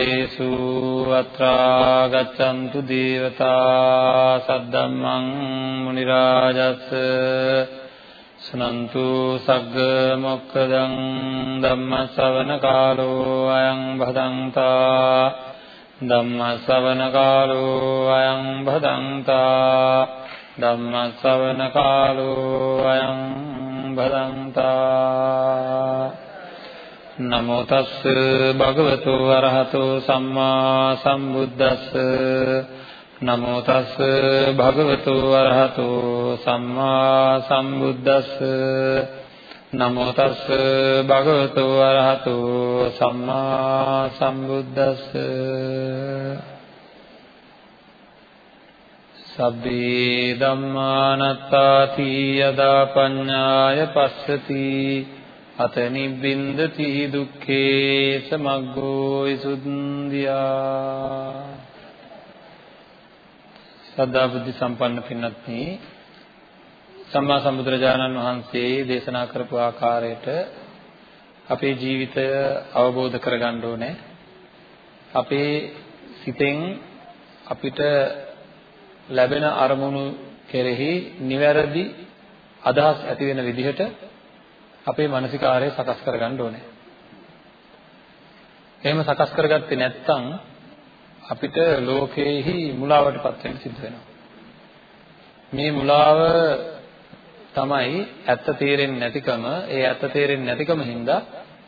සමන්ත චක්කවාලේසු අත්‍රා ගච්ඡන්තු දේවතා සද්දම්මං මුනි රාජස් සනන්තු සග්ග මොක්කදං ධම්ම ශ්‍රවණ කාලෝ අයං භදංතා ධම්ම ශ්‍රවණ කාලෝ අයං භදංතා ධම්ම ශ්‍රවණ කාලෝ අයං භදංතා නමෝ තස්ස භගවතු වරහතෝ සම්මා සම්බුද්දස්ස. නමෝ තස්ස භගවතු වරහතෝ සම්මා සම්බුද්දස්ස. නමෝ තස්ස භගවතු වරහතෝ සම්මා සම්බුද්දස්ස. සබ්බේ ධම්මානත්තාති යදා පඤ්ඤාය පස්සති. අත නිබ්බින්දති දුක්ඛේ සමග්ගෝ විසුද්ධියා සදා බුද්ධ සම්පන්න පින්වත්නි සම්මා සම්බුදුරජාණන් වහන්සේ දේශනා කරපු ආකාරයට අපේ ජීවිතය අවබෝධ කරගන්න ඕනේ. අපේ සිතෙන් අපිට ලැබෙන අරමුණු කෙරෙහි නිවැරදි අදහස් ඇති වෙන විදිහට අපේ මානසිකාරය සකස් කරගන්න ඕනේ. එහෙම සකස් කරගත්තේ නැත්නම් අපිට ලෝකයේහි මුලාවටපත් වෙන්න සිද්ධ වෙනවා. මේ මුලාව තමයි ඇත්ත තේරෙන්නේ නැතිකම, ඒ ඇත්ත තේරෙන්නේ නැතිකම හින්දා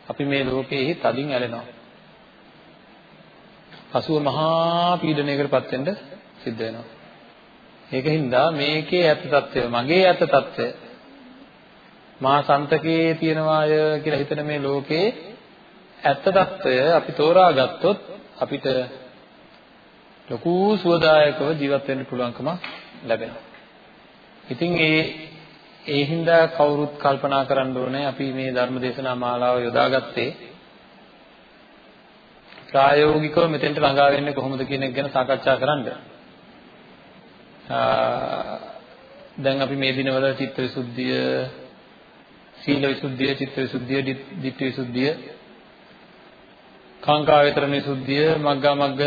අපි මේ ලෝකයේහි තදින් ඇලෙනවා. පසුව මහා පීඩනයකටපත් වෙන්න සිද්ධ වෙනවා. ඒකින්දා මේකේ ඇත්ත తত্ত্বය, මගේ ඇත්ත తত্ত্বය මා සන්තකයේ තියෙනවාය කියලා හිතන මේ ලෝකේ ඇත්ත తত্ত্বය අපි තෝරාගත්තොත් අපිට ලොකු සුවදායකව ජීවත් වෙන්න පුළුවන්කම ලැබෙනවා. ඉතින් ඒ ඒ හින්දා කවුරුත් කල්පනා කරන්න ඕනේ අපි මේ ධර්ම දේශනා මාලාව යොදාගත්තේ ප්‍රායෝගිකව මෙතෙන්ට ළඟා වෙන්නේ කොහොමද කියන එක ගැන සාකච්ඡා කරන්න. දැන් අපි මේ දිනවල චිත්ත විසුද්ධිය සීල විසුද්ධිය, චිත්ත විසුද්ධිය, ditthi විසුද්ධිය, කාංකා වේතරණ විසුද්ධිය, මග්ගා මග්ග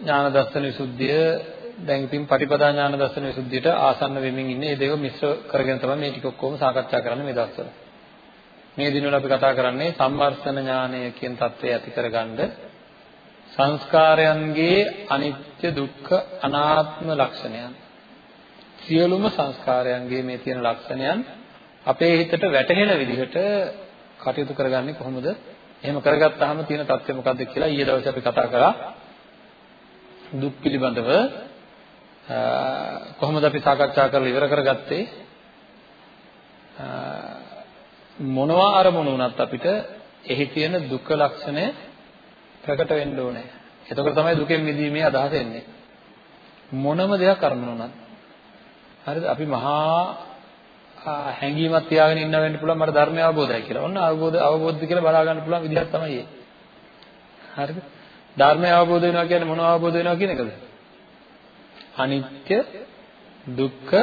ඥාන දර්ශන විසුද්ධිය, දැන් ඉතින් පටිපදා ඥාන දර්ශන විසුද්ධියට ආසන්න වෙමින් ඉන්නේ. මේ දේව මිශ්‍ර කරගෙන තමයි මේ ටික ඔක්කොම සාකච්ඡා කරන්නේ මේ දවස්වල. මේ දිනවල අපි කතා කරන්නේ සම්වර්ෂණ ඥානය කියන தත්ත්වය ඇති කරගන්න සංස්කාරයන්ගේ අනිත්‍ය දුක්ඛ අනාත්ම ලක්ෂණයන් සියලුම සංස්කාරයන්ගේ මේ තියෙන ලක්ෂණයන් අපේ හිතට වැටහෙන විදිහට කටයුතු කරගන්නේ කොහොමද? එහෙම කරගත්තාම තියෙන தත්ත්වය මොකද්ද කියලා ඊයේ දවසේ අපි කතා කරා. දුක් පිළිබඳව කොහොමද අපි සාකච්ඡා කරලා ඉවර කරගත්තේ? මොනවා අරමුණු වුණත් අපිට එහි තියෙන දුක් ලක්ෂණය ප්‍රකට වෙන්න ඕනේ. එතකොට තමයි දුකෙන් මිදීමේ අදහස එන්නේ. මොනම දෙයක් අරමුණු වුණත්. හරිද? අපි මහා හැඟීමක් තියාගෙන ඉන්න වෙන්න පුළුවන් මට ධර්මය අවබෝධයි කියලා. ඔන්න අවබෝධ අවබෝධද කියලා බලා ගන්න පුළුවන් විදිහක් තමයි ඒ. හරිද? ධර්මය අවබෝධ වෙනවා කියන්නේ මොනව අවබෝධ වෙනවා කියන එකද? අනිත්‍ය, දුක්ඛ,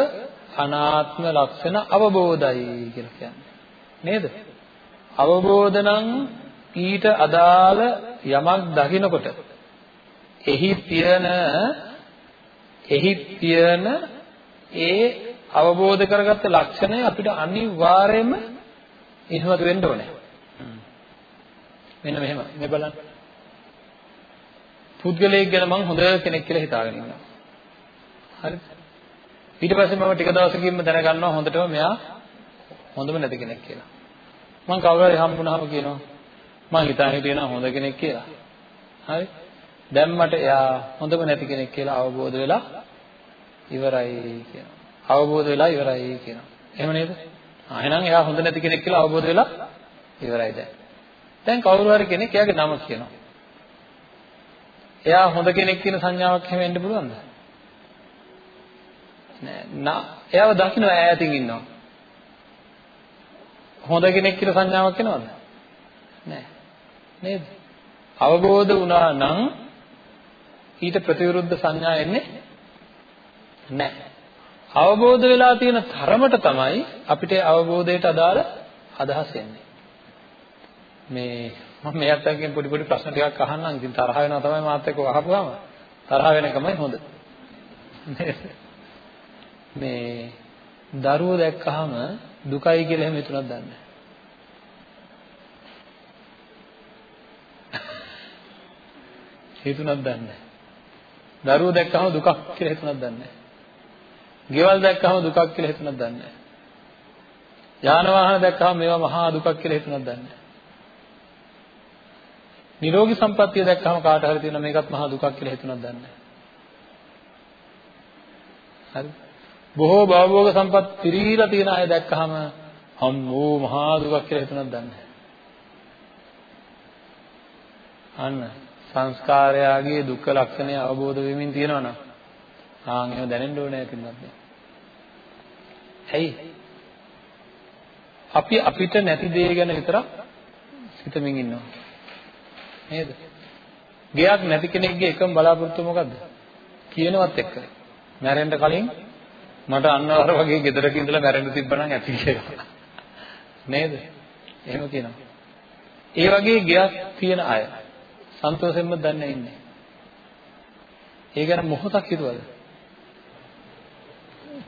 අනාත්ම ලක්ෂණ අවබෝධයි කියලා කියන්නේ. නේද? අවබෝධ නම් ඊට අදාළ යමක් දකිනකොට එහි තියෙන එහි තියෙන ඒ අවබෝධ කරගත්ත ලක්ෂණය අපිට අනිවාර්යයෙන්ම ඉස්මතු වෙන්න ඕනේ. මෙන්න මෙහෙම මේ බලන්න. පුද්ගලයෙක් ගැන මම හොඳ කෙනෙක් කියලා හිතාගෙන ඉන්නවා. හරිද? ඊට පස්සේ මම ටික දවසකින්ම දැනගන්නවා හොඳටම මෙයා හොඳම නැති කෙනෙක් කියලා. මම කවුරු හරි හම්බුනහම කියනවා මම හිතාගෙන හිටියනවා හොඳ කෙනෙක් කියලා. හරි? දැන් මට එයා හොඳම නැති කෙනෙක් කියලා අවබෝධ වෙලා ඉවරයි කියනවා. අවබෝධ වෙලා ඉවරයි කියනවා. එහෙම නේද? ආ එහෙනම් එයා හොඳ නැති කෙනෙක් කියලා අවබෝධ වෙලා ඉවරයි දැන්. දැන් කවුරු හරි කෙනෙක් එයාගේ නම කියනවා. එයා හොඳ කෙනෙක් කියන සංඥාවක් හැම වෙන්න පුළුවන්ද? නෑ. නා එයාව දකින්න ඈතින් ඉන්නවා. හොඳ කෙනෙක් කියලා සංඥාවක් එනවද? නෑ. නේද? අවබෝධ වුණා නම් ඊට ප්‍රතිවිරුද්ධ සංඥා එන්නේ නැහැ. අවබෝධ වෙලා තියෙන තරමට තමයි අපිට අවබෝධයට අදාළ අදහස් එන්නේ. මේ මම මේ අත්තකින් පොඩි පොඩි ප්‍රශ්න ටිකක් අහන්නම්. ඉතින් තරහ වෙනවා තමයි මාත් එක්ක අහපුවාම. තරහ වෙන එකමයි හොඳ. මේ දරුවෝ දැක්කහම දුකයි කියලා එහෙම හිතුණක් දන්නේ හේතුණක් දන්නේ දරුවෝ දැක්කහම දුකක් කියලා හිතුණක් දන්නේ ගෙවල් දැක්කහම දුකක් කියලා හිතුණක් දන්නේ යාන වාහන දැක්කහම මේවා මහා දුකක් කියලා හිතුණක් දන්නේ නිරෝගී සම්පත්තිය දැක්කහම කාට හරි තියෙන මේකත් මහා දුකක් කියලා හිතුණක් දන්නේ හරි. බොහෝ භවභෝග සම්පත් පිරීලා තියෙන අය දැක්කහම අම්මෝ මහා දුකක් කියලා හිතුණක් දන්නේ අන්න සංස්කාරයාගේ දුක්ඛ ලක්ෂණය අවබෝධ වෙමින් තියෙනවනම් ආන් එහෙම දැනෙන්න ඕනේ පින්නත් ඇයි? අපි අපිට නැති දේ ගැන විතරක් හිතමින් ඉන්නවා. නේද? ගයක් නැති කෙනෙක්ගේ එකම බලාපොරොත්තුව මොකද්ද? කියනවත් එක්ක. මැරෙන්න කලින් මට අන්න අර වගේ ගෙදරක ඉඳලා මැරෙන්න තිබ්බනම් ඇති කියලා. නේද? එහෙම කියනවා. ඒ වගේ ගයක් තියෙන අය සන්තෝෂයෙන්ම දන්නේ ඉන්නේ. ඒ ගැන මොහොතක් හිතුවද?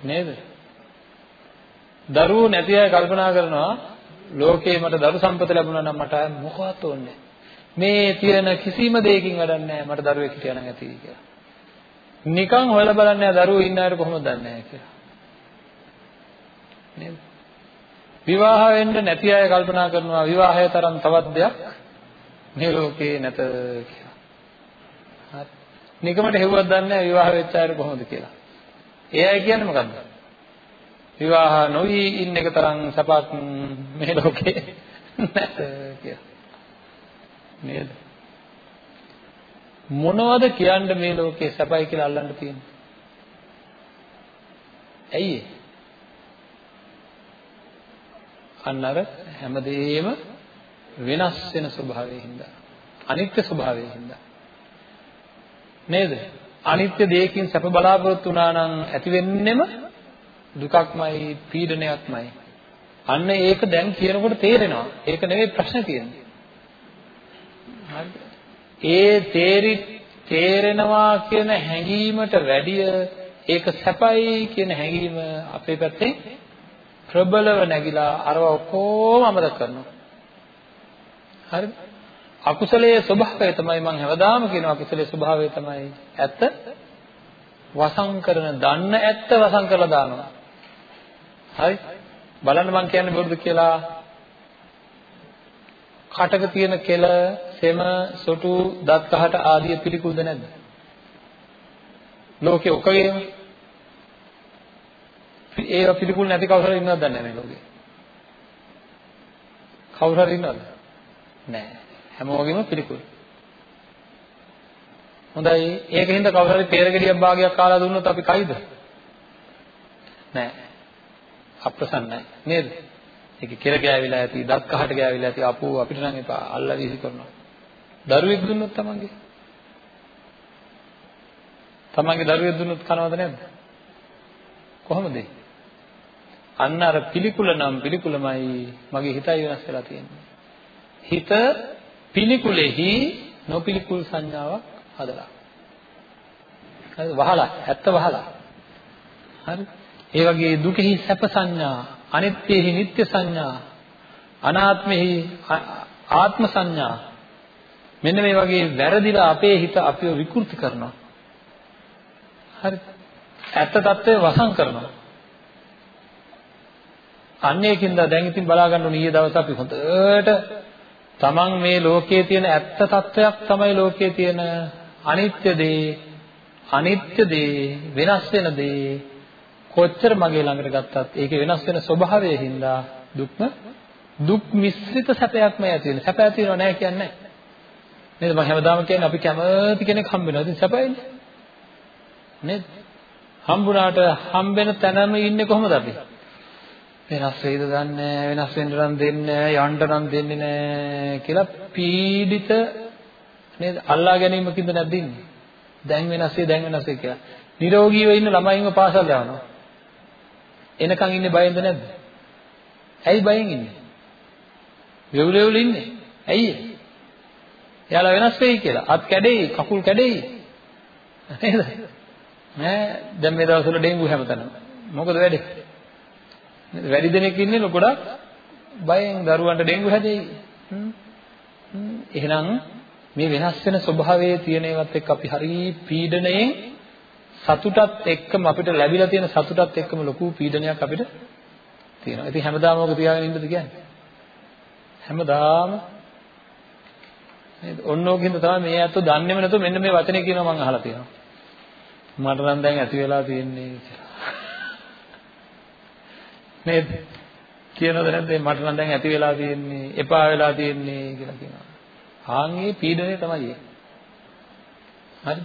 නේද? දරුවෝ නැති අය කල්පනා කරනවා ලෝකේ මට දරු සම්පත ලැබුණා නම් මට මොකවත් ඕනේ මේ තියෙන කිසිම දෙයකින් වැඩක් නැහැ මට දරුවෙක් හිටියා නම් ඇති කියලා. නිකන් හොයලා බලන්නේ දරුවෝ ඉන්න අයට කොහොමද දන්නේ කියලා. නේද? විවාහ වෙන්න නැති අය කල්පනා කරනවා විවාහය තරම් තවත් දෙයක් මේ ලෝකේ නැත කියලා. හරි. නිකමට හෙව්වක් දන්නේ නැහැ විවාහ වෙච්ච අය කොහොමද කියලා. ඒ අය කියන්නේ මොකද්ද? විවාහ නොවි ඉන්න එක තරම් සපක් මේ ලෝකේ නැත කියලා. නේද? මොනවද කියන්න මේ ලෝකේ සපයි කියලා අල්ලන්න තියෙන්නේ? ඇයි අන්න අර හැමදේම වෙනස් වෙන ස්වභාවයෙන් හින්දා අනිත්‍ය ස්වභාවයෙන් හින්දා නේද අනිත්‍ය දෙයකින් සැප බලාපොරොත්තු වුණා නම් ඇති වෙන්නෙම දුකක්මයි පීඩනයක්මයි. අන්න ඒක දැන් කියනකොට තේරෙනවා. ඒක නෙවෙයි ප්‍රශ්නේ තියෙන්නේ. ඒ තේරි තේරෙනවා කියන හැඟීමට වැඩිය ඒක සැපයි කියන හැඟීම අපේ පැත්තේ ප්‍රබලව නැగిලා අරව ඔක්කොම අමතක කරනවා. හරිද? අකුසලයේ ස්වභාවය තමයි මම හැමදාම කියනවා අකුසලයේ ස්වභාවය තමයි ඇත්ත වසං කරන දන්න ඇත්ත වසං කරලා දානවා. හරි? බලන්න මම කියන්නේ බොරුද කියලා කටක තියෙන කෙල, සෙම, සොටු, දත් කහට ආදී පිළිකුල්ද නැද්ද? ලෝකේ ඔකගේම ඒව පිළිකුල් නැති කවුරු හරි ඉන්නවද දන්නේ නැහැ මේ ලෝකේ. කවුරු හරි ඉන්නවද? නෑ. හැමෝගෙම පිළිකුල්. හොඳයි. ඒකින්ද කවුරු හරි peerගඩියක් භාගයක් කාලා දුන්නොත් අපි කයිද? නෑ. අප්‍රසන්නයි. නේද? ඒක කෙල ගෑවිලා ඇති, දත් කහට ගෑවිලා ඇති. අපෝ අපිට නම් එපා. අල්ලා වීසි කරනවා. දරුවෙක් දුන්නොත් තමන්ගේ තමන්ගේ දරුවෙක් දුන්නොත් කනවද නැද්ද? කොහොමද? අන්න අර පිළිකුල නම් පිළිකුලමයි මගේ හිතයි වෙනස් වෙලා තියෙන්නේ. හිත පිළිකුලෙහි නොපිළිකුල් සංඥාවක් හදලා. හරි වහලා ඇත්ත වහලා. හරි. ඒ වගේ දුකෙහි සැප සංඥා, අනිත්‍යෙහි නিত্য සංඥා, අනාත්මෙහි ආත්ම සංඥා මෙන්න මේ වගේ වැරදිලා අපේ හිත අපිව විකෘති කරනවා. හරි. ඇත්ත తත්වයේ වසන් කරනවා. අන්නේකින්ද දැන් ඉතින් බලා ගන්න ඕනේ ඊයේ දවස් අපි හොඳට තමන් මේ ලෝකයේ තියෙන ඇත්ත తත්වයක් තමයි ලෝකයේ තියෙන අනිත්‍ය දේ අනිත්‍ය දේ වෙනස් වෙන දේ. කොච්චර මගේ ළඟට ගත්තත් ඒකේ වෙනස් වෙන ස්වභාවයෙන් හින්දා දුක්ම දුක් මිශ්‍රිත සැපයක්ම ඇති වෙන. සැප ඇති වෙනව නැහැ කියන්නේ. නේද? මම හැමදාම කියන්නේ අපි කැමති කෙනෙක් හම්බ වෙනවා. ඉතින් සැපයිනේ නේද? හම්බුණාට හම්බෙන තැනම ඉන්නේ කොහොමද අපි? වෙනස් වෙයිද දන්නේ වෙනස් වෙන්න නම් දෙන්නේ යන්න නම් දෙන්නේ නැහැ කියලා පීඩිත නේද අල්ලා ගැනීමකින්ද නැද්ද ඉන්නේ දැන් වෙනස් වෙයි දැන් වෙනස් වෙයි කියලා නිරෝගීව ඉන්න ළමයින්ව පාසල් යවනවා එනකන් ඉන්නේ බයෙන්ද නැද්ද ඇයි බයෙන් ඉන්නේ වෙවුලෙවුල ඉන්නේ ඇයි එයාලා වෙනස් වෙයි කියලා. අත් කැඩෙයි, කකුල් කැඩෙයි. නේද? නෑ දැන් මේ දවස්වල ඩෙන්ගු හැමතැනම. මොකද වැඩේ? වැඩි දෙනෙක් ඉන්නේ ගොඩක් බයෙන් දරුවන්ට ඩෙන්ගු හැදෙයි. එහෙනම් මේ වෙනස් වෙන ස්වභාවයේ තියෙන ඒවත් එක්ක අපි හරි පීඩණයෙන් සතුටත් එක්කම අපිට ලැබිලා තියෙන සතුටත් එක්කම ලොකු පීඩනයක් අපිට තියෙනවා. ඉතින් හැමදාම ඔක තියාගෙන ඉන්නද කියන්නේ? හැමදාම නේද? ඔන්න ඕකින්ද තමයි මේ අතෝ දන්නේම නැතුව මෙන්න මේ වචනේ කියනවා මම අහලා තියෙනවා. මට නම් දැන් ඇති වෙලා තියෙන්නේ කියලා. නේද? කියනවද නැද්ද මට නම් දැන් ඇති වෙලා තියෙන්නේ එපා වෙලා තියෙන්නේ කියලා කියනවා. ආන්ගේ පීඩනය තමයි ඒ. හරි?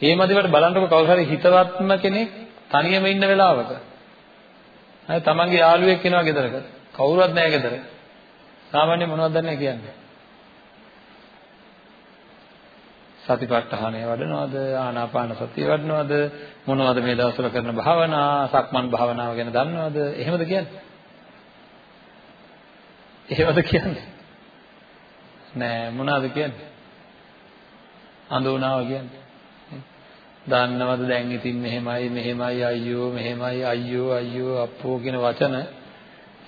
ඒ මදිවට බලන්නකො කවුරු හරි හිතවත්ම කෙනෙක් තනියම ඉන්න වෙලාවක. හරි තමන්ගේ යාළුවෙක් කෙනා ගෙදරක. කවුරුවත් නැහැ ගෙදර. සාමාන්‍ය මොනවද දන්නේ කියන්නේ? සතිපට්ඨානය වඩනවද? ආනාපාන සතිය වඩනවද? මොනවද මේ දවස්වල කරන භාවනා? සක්මන් භාවනාව ගැන දන්නවද? එහෙමද කියන්නේ? එහෙමද කියන්නේ? නෑ මොනවද කියන්නේ? අඳුනාව කියන්නේ. දන්නවද දැන් ඉතින් මෙහෙමයි මෙහෙමයි අයියෝ මෙහෙමයි අයියෝ අයියෝ අප්පෝ කියන වචන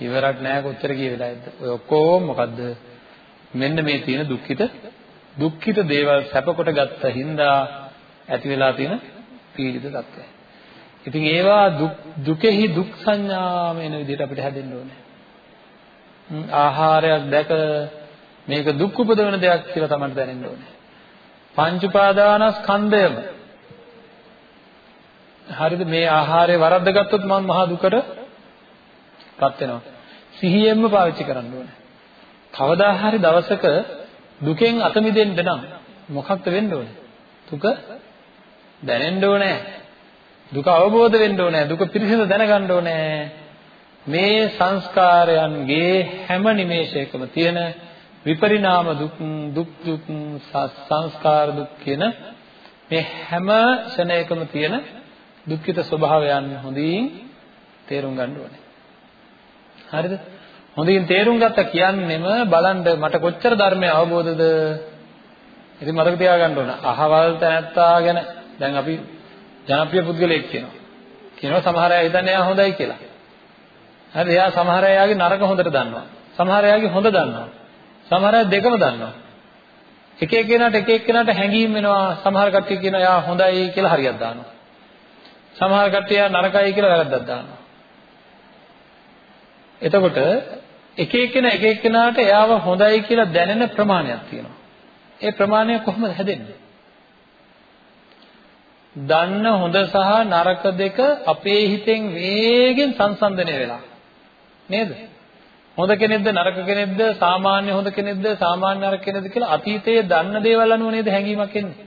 ඉවරක් නෑ කොච්චර කියවෙලාද? ඔය ඔක්කොම මොකද්ද? මෙන්න මේ තියෙන දුක්ඛිත දුක්ඛිත දේවල් සැප කොට ගත්ත හින්දා ඇති වෙලා තියෙන පීඩිත තත්ත්වය. ඉතින් ඒවා දුකෙහි දුක් සංඥාම එන විදිහට අපිට හැදෙන්න ඕනේ. ආහාරයක් දැක මේක දුක් උපදවන දෙයක් කියලා තමයි දැනෙන්න ඕනේ. පංච උපාදානස්කන්ධයම හරිද මේ ආහාරය වරද්දගත්තොත් මම මහා දුකට පත් වෙනවා. සිහියෙන්ම පාවිච්චි කරන්න ඕනේ. කවදා හරි දවසක දුකෙන් අත මිදෙන්න නම් මොකක්ද වෙන්න ඕනේ? දුක දැනෙන්න ඕනේ. දුක අවබෝධ වෙන්න ඕනේ. දුක පිරිසිදු දැනගන්න ඕනේ. මේ සංස්කාරයන්ගේ හැම නිමේෂයකම තියෙන විපරිණාම දුක් දුක් දුක් සංස්කාර දුක් කියන මේ හැම ක්ෂණයකම තියෙන දුක්ඛිත ස්වභාවයන් හොඳින් තේරුම් ගන්න ඕනේ. හරිද? හොඳින් තේරුම් ගත්ත කියන්නෙම බලන්න මට කොච්චර ධර්මය අවබෝධද? ඉතින් මතක තියාගන්න ඕන. අහවල් තැනත්තා ගැන දැන් අපි ජනප්‍රිය පුද්ගලයෙක් කියනවා. කියනවා සමහර අය හිතන්නේ එයා හොඳයි කියලා. හරි එයා සමහර අයගේ නරක හොඳට දන්නවා. සමහර අයගේ හොඳ දන්නවා. සමහර අය දෙකම දන්නවා. එක එක්කෙනාට එක එක්කෙනාට හැඟීම් වෙනවා සමහර කට්ටිය කියනවා එයා හොඳයි කියලා හරියක් දානවා. සමහර කට්ටිය නරකයි කියලා වැරද්දක් දානවා. එතකොට එක එක්කෙනා එක එක්කෙනාට එයාව හොඳයි කියලා දැනෙන ප්‍රමාණයක් තියෙනවා. ඒ ප්‍රමාණය කොහොමද හැදෙන්නේ? දන්න හොඳ සහ නරක දෙක අපේ හිතෙන් වේගෙන් සංසන්දනය වෙලා. නේද? හොඳ කෙනෙක්ද නරක කෙනෙක්ද සාමාන්‍ය හොඳ කෙනෙක්ද සාමාන්‍ය නරක කෙනෙක්ද කියලා අතීතයේ දන්න දේවල් අනුව නේද හැඟීමක් එන්නේ.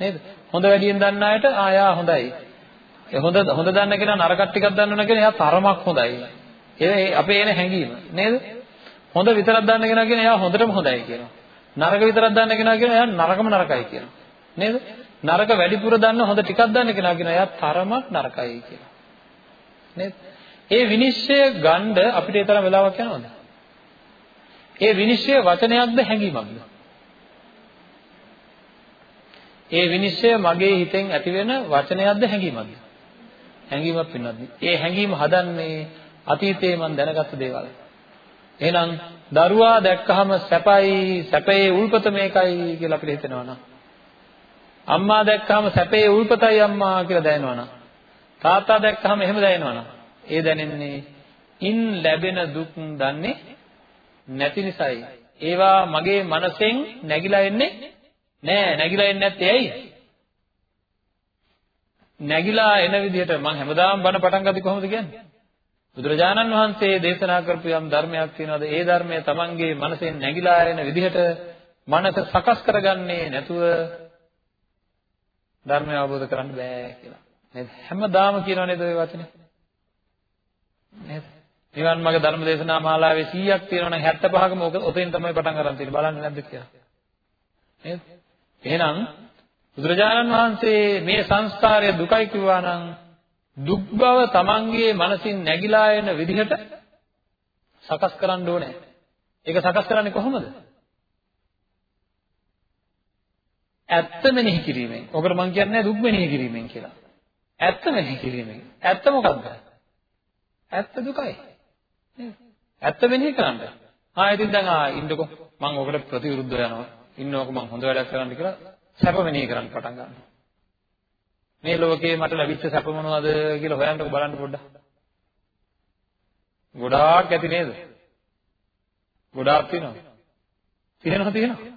නේද? හොඳ වැඩියෙන් දන්න අයට ආයා හොඳයි. ඒ හොඳ හොඳ දන්න කෙනා නරක ටිකක් දන්නවන කෙනා එයා තරමක් හොඳයි. ඒ අපේ එන හැඟීම නේද? හොඳ විතරක් දන්න කෙනා කියන එයා හොඳටම හොඳයි කියනවා. නරක විතරක් දන්න කෙනා කියන එයා නරකම නරකයි කියනවා. නේද? නරක වැඩිපුර දන්න හොඳ ටිකක් දන්න කෙනා කියන එයා තරමක් නරකයි කියනවා. නේද? ඒ විනිශ්චය ගන්න අපිට ඒ තරම් වෙලාවක් යනවද? ඒ විනිශ්චය වචනයක්ද හැඟීමක්ද? ඒ විනිශ්චය මගේ හිතෙන් ඇතිවෙන වචනයක්ද හැඟීමක්ද? හැඟීමක් වෙනවද? ඒ හැඟීම හදන්නේ අතීතයේ මම දැනගත්ත දේවල්. එහෙනම් දරුවා දැක්කහම සැපයි සැපේ උල්පත මේකයි කියලා අපිට හිතෙනවා නම්. අම්මා දැක්කහම සැපේ උල්පතයි අම්මා කියලා දැනෙනවා නම්. තාත්තා දැක්කහම එහෙම දැනෙනවා නම්. ඒ දැනෙන්නේ ඉන් ලැබෙන දුක් දන්නේ නැති නිසායි. ඒවා මගේ මනසෙන් නැగిලා එන්නේ නෑ. නැగిලා එන්නේ නැත්තේ ඇයි? නැగిලා එන විදිහට මම හැමදාම බන පටන් ගත්තේ කොහොමද කියන්නේ? බුදුරජාණන් වහන්සේ දේශනා කරපු යම් ධර්මයක් තියෙනවාද? ඒ ධර්මය තමන්ගේ මනසෙන් නැగిලා ආරෙන විදිහට මනස සකස් කරගන්නේ නැතුව ධර්මය අවබෝධ කරන්න බෑ කියලා. නේද? හැමදාම කියනවා නේද ওই වචනේ? නේද? නිවන් මාර්ග ධර්ම දේශනා මාලාවේ 100ක් තියෙනවනේ 75කම ඔක ඔතෙන් තමයි පටන් ගන්න තියෙන්නේ. බලන්න නැද්ද කියලා? නේද? එහෙනම් බුදුරජාණන් වහන්සේ මේ සංස්කාරය දුකයි කිව්වා නම් දුක් බව තමන්ගේ මනසින් නැగిලා එන විදිහට සකස් කරන්න ඕනේ. ඒක සකස් කරන්නේ කොහොමද? ඇත්ත මෙනෙහි කිරීමෙන්. ඔකට මම කියන්නේ දුක් මෙනෙහි කිරීමෙන් කියලා. ඇත්ත මෙනෙහි කිරීමෙන්. ඇත්ත මොකක්ද? ඇත්ත දුකයි. නේද? ඇත්ත මෙනෙහි කරන්න. ආ ඉතින් දැන් ආ ඉන්නකො මම ඔකට ප්‍රතිවිරුද්ධව යනවා. ඉන්නකො මම හොඳ වැඩක් කරන්න කියලා සැප මෙනෙහි කරන්න පටන් ගන්නවා. මේ ලෝකේ මට ලැබිච්ච සැප මොනවද කියලා හොයන්නකො බලන්න පොඩ්ඩක්. ගොඩාක් ඇති නේද? ගොඩාක් තියෙනවා. තියෙනවා තියෙනවා.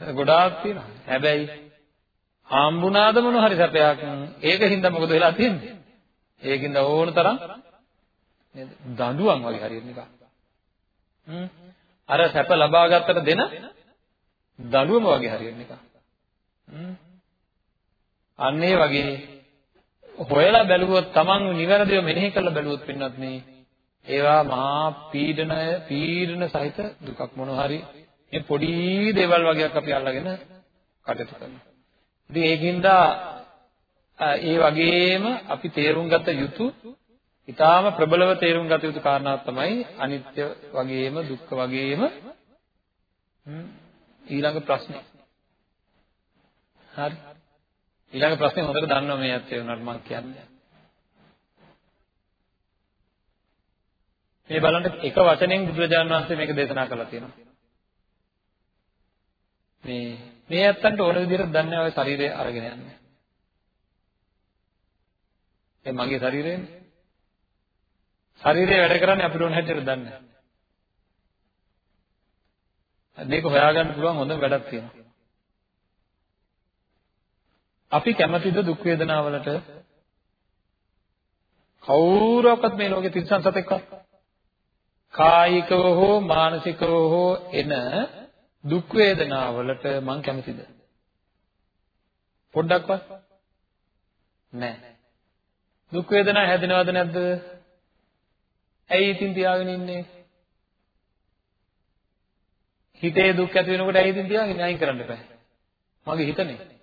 ගොඩාක් තියෙනවා. හැබැයි හම්බුණාද මොන හරි සැපයක් ඒකින්ද මොකද වෙලා තියෙන්නේ? ඒකින්ද ඕන තරම් නේද? දඬුවම් වගේ හරියට නිකන්. හ්ම්. අර සැප ලබා ගත්තට දෙන දඬුවම වගේ හරියට නිකන්. හ්ම්. අන්න ඒ වගේ හොයලා බැලුවොත් Taman නිවැරදිව මෙනෙහි කරලා බැලුවොත් පින්නත් මේ ඒවා මහා පීඩනය පීඩන සහිත දුකක් මොන හරි මේ පොඩි දේවල් වගේක් අපි අල්ලගෙන කටයුතු කරනවා. ඉතින් ඒකින්ද ඒ වගේම අපි තේරුම් ගත යුතු ඊටාම ප්‍රබලව තේරුම් ගත යුතු කාරණාවක් තමයි අනිත්‍ය වගේම දුක්ඛ වගේම ඊළඟ ප්‍රශ්නේ. හරි. ඊළඟ ප්‍රශ්නේ හොඳට දන්නවා මේ ඇත්තේ උනාට මම කියන්නේ. මේ බලන්න එක වචනෙන් බුදුරජාණන් වහන්සේ මේක දේශනා කරලා තියෙනවා. මේ මේ ඇත්තන්ට ඕන විදිහට දන්නේ ඔය ශරීරය අරගෙන යන්නේ. ඒ මගේ ශරීරයනේ. ශරීරය වැඩ කරන්නේ අපිට ඕන හැටියට දන්නේ නැහැ. මේක හොයාගන්න පුළුවන් හොඳ වැඩක් තියෙනවා. අපි කැමතිද දුක් වේදනාවලට? කවුරක්වත් මේ ලෝකේ තිරසන් සතෙක්වත් කායිකව හෝ මානසිකව හෝ එන දුක් වේදනාවලට මං කැමතිද? පොඩ්ඩක්වත් නැහැ. දුක් වේදනා හැදෙනවද නැද්ද? ඇයි ඉතින් තියාගෙන ඉන්නේ? හිතේ දුක් ඇති වෙනකොට ඇයි ඉතින් තියාගෙන අයින් කරන්න බෑ. මගේ හිතනේ.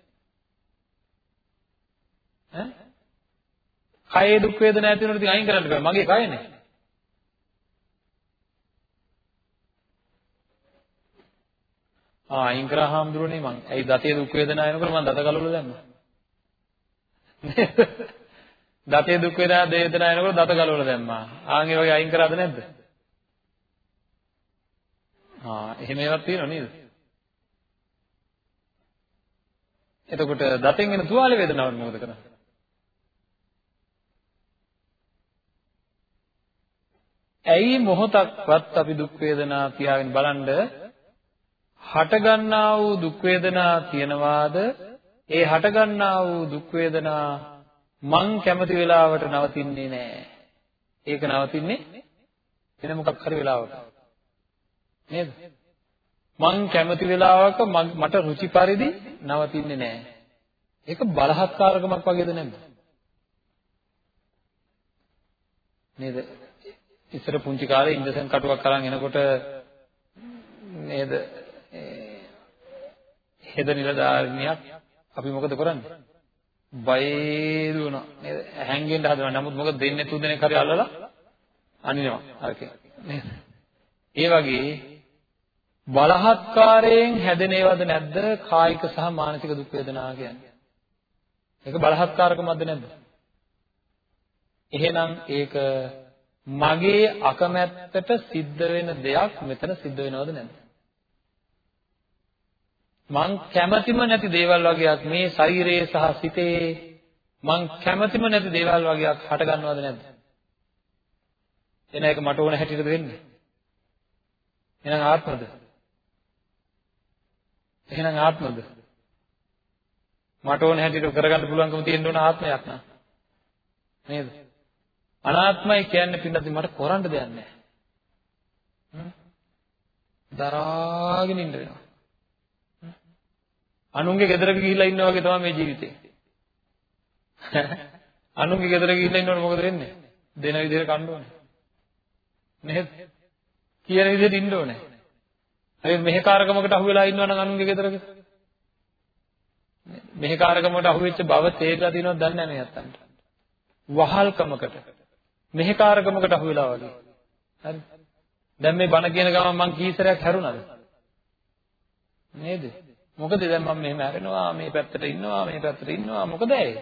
ඈ? කයේ දුක් වේදනා ඇති වෙනකොට ඉතින් අයින් කරන්න බෑ. මගේ කයනේ. ආ අයින් කරා හාමුදුරනේ මං. ඇයි දතේ දුක් වේදනා එනකොට මං දත ගලවලා දැම්මා. දතේ දුක් වේදනා වේදනා එනකොට දත ගලවලා දැම්මා. ආන් ඒ වගේ අයින් කරාද නැද්ද? ආ එහෙම ඒවා තියෙනව නේද? එතකොට දතෙන් එන තුවාල වේදනාවට මොකද කරන්නේ? ඇයි මොහොතක්වත් අපි දුක් වේදනා තියාගෙන බලන්න හටගන්නා වූ දුක් වේදනා තියනවාද ඒ හටගන්නා වූ දුක් වේදනා මං කැමති වෙලාවට නවතින්නේ නැහැ. ඒක නවතින්නේ වෙන මොකක් හරි වෙලාවක. නේද? මං කැමති වෙලාවක මට රුචි පරිදි නවතින්නේ නැහැ. ඒක බලහත්කාරකමක් වගේද නැද්ද? නේද? ඉස්සර පුංචි කාලේ ඉන්ජෙක්ෂන් කටුවක් අරන් එනකොට නේද හෙද නිලධාරිනියක් අපි මොකද කරන්නේ? බයේ දුවනවා නේද? හැංගෙන්න හදනවා. නමුත් මොකද දෙන්නේ තුන් දෙනෙක් හරි අල්ලලා අනිනවා. අරකේ. නේද? ඒ වගේ බලහත්කාරයෙන් හැදෙන ඒවාද නැද්ද කායික සහ මානසික දුක් වේදනා කියන්නේ? ඒක බලහත්කාරකමක්ද නැද්ද? එහෙනම් ඒක මගේ අකමැත්තට සිද්ධ වෙන දෙයක් මෙතන සිද්ධ වෙනවද නැද්ද? මං කැමතිම නැති දේවල් වගේක් මේ ශරීරයේ සහ සිතේ මං කැමතිම නැති දේවල් වගේක් හට ගන්නවද නැද්ද? එන එක මට ඕන හැටියටද වෙන්නේ? එහෙනම් ආත්මද? එහෙනම් ආත්මද? මට ඕන හැටියට කරගන්න පුළුවන්කම තියෙන්න ඕන ආත්මයක් නා. නේද? අනාත්මයි කියන්නේ පින්නත් මට කරන්න දෙයක් නැහැ. දරාගෙන ඉන්න වෙනවා. අනුන්ගේ ගෙදරක ගිහිල්ලා ඉන්නා වගේ තමයි මේ ජීවිතේ. අනුන්ගේ ගෙදර ගිහිල්ලා ඉන්නකොට මොකද වෙන්නේ? දෙන විදිහට කන්න ඕනේ. නේද? කියන විදිහට ඉන්න ඕනේ. හරි මෙහෙකාරකමකට අහු වෙලා ඉන්නවා නම් අනුන්ගේ ගෙදරක. මෙහෙකාරකමකට අහු වෙච්ච බව තේරලා තියෙනවද දන්නේ නැහැ මේ අත්තන්ට. වහල්කමකට මෙහෙකාරකමකට අහු වෙලා වගේ. හරි. දැන් මේ බණ කියන ගමන් මං කී සැරයක් හැරුණාද? නේද? මොකද දැන් මම මෙහෙම හැරෙනවා මේ පැත්තට ඉන්නවා මේ පැත්තට ඉන්නවා මොකද ඒ?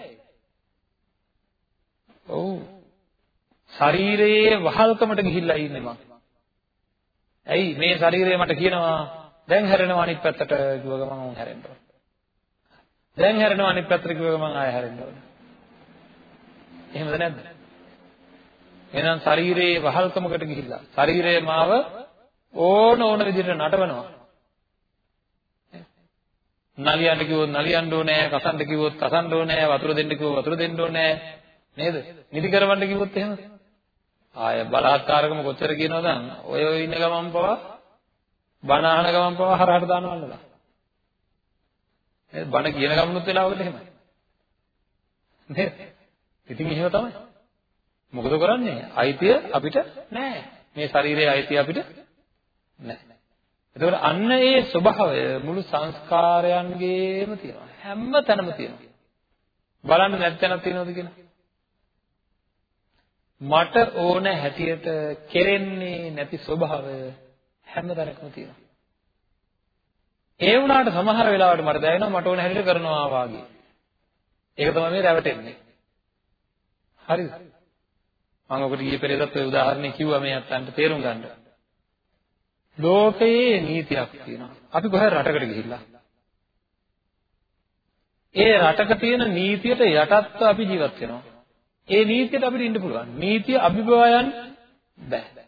ඔව්. ශරීරයේ වහල්කමට ගිහිල්ලා ඉන්නේ මම. ඇයි මේ ශරීරය මට කියනවා දැන් හැරෙනවා අනිත් පැත්තට කිව්ව ගමන් මම හැරෙන්න ඕන. දැන් හැරෙනවා අනිත් පැත්තට කිව්ව ගමන් ආය හැරෙන්න ඕන. එහෙමද නැද්ද? එහෙනම් ශරීරයේ වහල්කමකට ගිහිල්ලා ශරීරය මාව ඕන ඕන විදිහට නටවනවා. නලියන්න කිව්වොත් නලියන්න ඕනේ, කසන්න කිව්වොත් කසන්න ඕනේ, වතුර දෙන්න කිව්වොත් වතුර දෙන්න ඕනේ නේද? නිදි කරවන්න කිව්වොත් එහෙම. ආය බලාත්කාරකම කොච්චර කියනවද? ඔය ඔය ඉන්න ගමන් පවා බණ අහන ගමන් පවා හරහට දානවන්නලා. නේද? බණ කියන ගමනුත් වෙලාවකට එහෙමයි. නේද? ඉතින් එහෙම තමයි. මොකද කරන්නේ? අයිතිය අපිට නැහැ. මේ ශරීරයේ අයිතිය අපිට නැහැ. එතකොට අන්න ඒ ස්වභාවය මුළු සංස්කාරයන්ගේම තියෙනවා. හැම තැනම තියෙනවා. බලන්න නැත්නම් තියෙනවද කියලා? මට ඕන හැටියට කෙරෙන්නේ නැති ස්වභාවය හැම තැනකම තියෙනවා. ඒ වුණාට සමහර වෙලාවට මට දැනෙනවා මට ඕන හැටියට කරනවා වාගේ. ඒක තමයි මේ රැවටෙන්නේ. හරිද? මම ඔකට ඊයේ පෙරේදත් ඔය උදාහරණේ කිව්වා මේ අත්තන්ට තේරුම් ගන්න. ලෝකයේ නීතියක් තියෙනවා. අපි කොහේ රටකට ගිහිල්ලා. ඒ රටක තියෙන නීතියට යටත්ව අපි ජීවත් වෙනවා. ඒ නීතියට අපිට ඉන්න පුළුවන්. නීතිය අභිභවයන් බෑ.